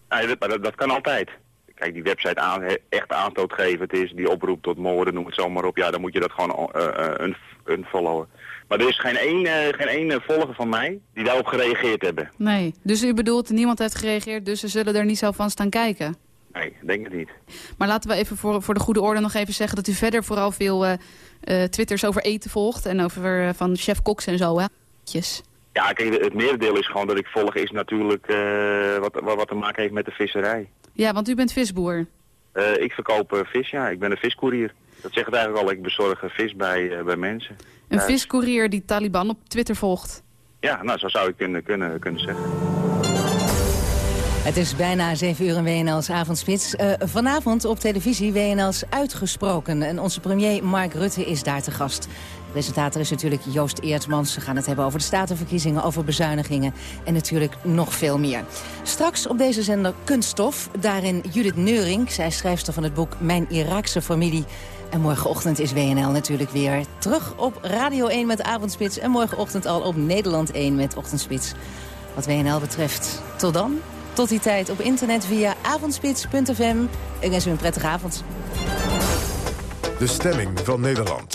Nee, dat, dat, dat kan altijd. Kijk, die website aan, echt aanstootgevend is, die oproept tot moorden, noem het zo maar op. Ja, dan moet je dat gewoon eh eh, un, unfollowen. Maar er is geen één, eh, geen één eh, volger van mij die daarop gereageerd hebben. Nee. Dus u bedoelt, niemand heeft gereageerd, dus ze zullen er niet zo van staan kijken? Nee, ik denk het niet. Maar laten we even voor, voor de goede orde nog even zeggen... dat u verder vooral veel eh, twitters over eten volgt... en over van chef Cox en zo, hè? Ja, kijk, het merendeel is gewoon dat ik volg is natuurlijk wat, wat, wat te maken heeft met de visserij. Ja, want u bent visboer. Ik verkoop vis, ja. Ik ben een viscourier. Dat zegt eigenlijk al. Ik bezorg vis bij, eh, bij mensen. Een viscourier die Taliban op Twitter volgt. Ja, nou, zo zou ik kunnen, kunnen, kunnen zeggen. Het is bijna 7 uur in WNL's avondspits. Eh, vanavond op televisie WNL's Uitgesproken. En onze premier Mark Rutte is daar te gast. De presentator is natuurlijk Joost Eertmans. Ze gaan het hebben over de statenverkiezingen, over bezuinigingen... en natuurlijk nog veel meer. Straks op deze zender Kunststof. Daarin Judith Neuring, zij is schrijfster van het boek Mijn Iraakse familie... En morgenochtend is WNL natuurlijk weer terug op Radio 1 met Avondspits... en morgenochtend al op Nederland 1 met Ochtendspits. Wat WNL betreft, tot dan. Tot die tijd op internet via avondspits.fm. Ik wens u een prettige avond. De stemming van Nederland.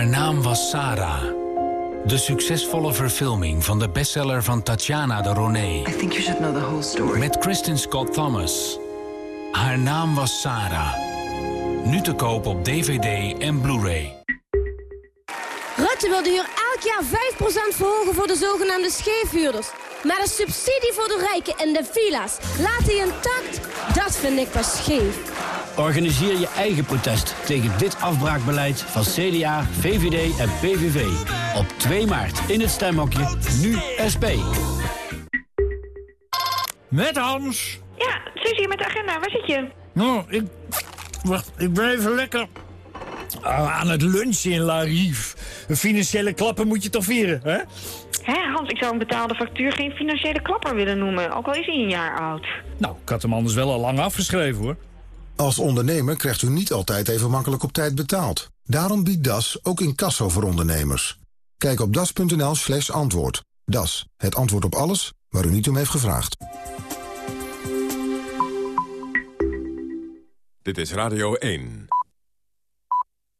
Haar naam was Sarah. De succesvolle verfilming van de bestseller van Tatjana de Roné. I think you should know the whole story. Met Kristen Scott Thomas. Haar naam was Sarah. Nu te koop op DVD en Blu-ray. Rutte wil de huur elk jaar 5% verhogen voor de zogenaamde scheefhuurders. Maar de subsidie voor de rijken en de villa's laat hij intact? Dat vind ik pas scheef. Organiseer je eigen protest tegen dit afbraakbeleid van CDA, VVD en PVV. Op 2 maart in het stemhokje Nu SP. Met Hans. Ja, Suzie met de agenda. Waar zit je? Nou, ik... Wacht, ik ben even lekker... aan het lunchen in La Rive. Een financiële klappen moet je toch vieren, hè? Hé, Hans, ik zou een betaalde factuur geen financiële klapper willen noemen. Ook al is hij een jaar oud. Nou, ik had hem anders wel al lang afgeschreven, hoor. Als ondernemer krijgt u niet altijd even makkelijk op tijd betaald. Daarom biedt DAS ook incasso voor ondernemers. Kijk op das.nl slash antwoord. DAS, het antwoord op alles waar u niet om heeft gevraagd. Dit is Radio 1.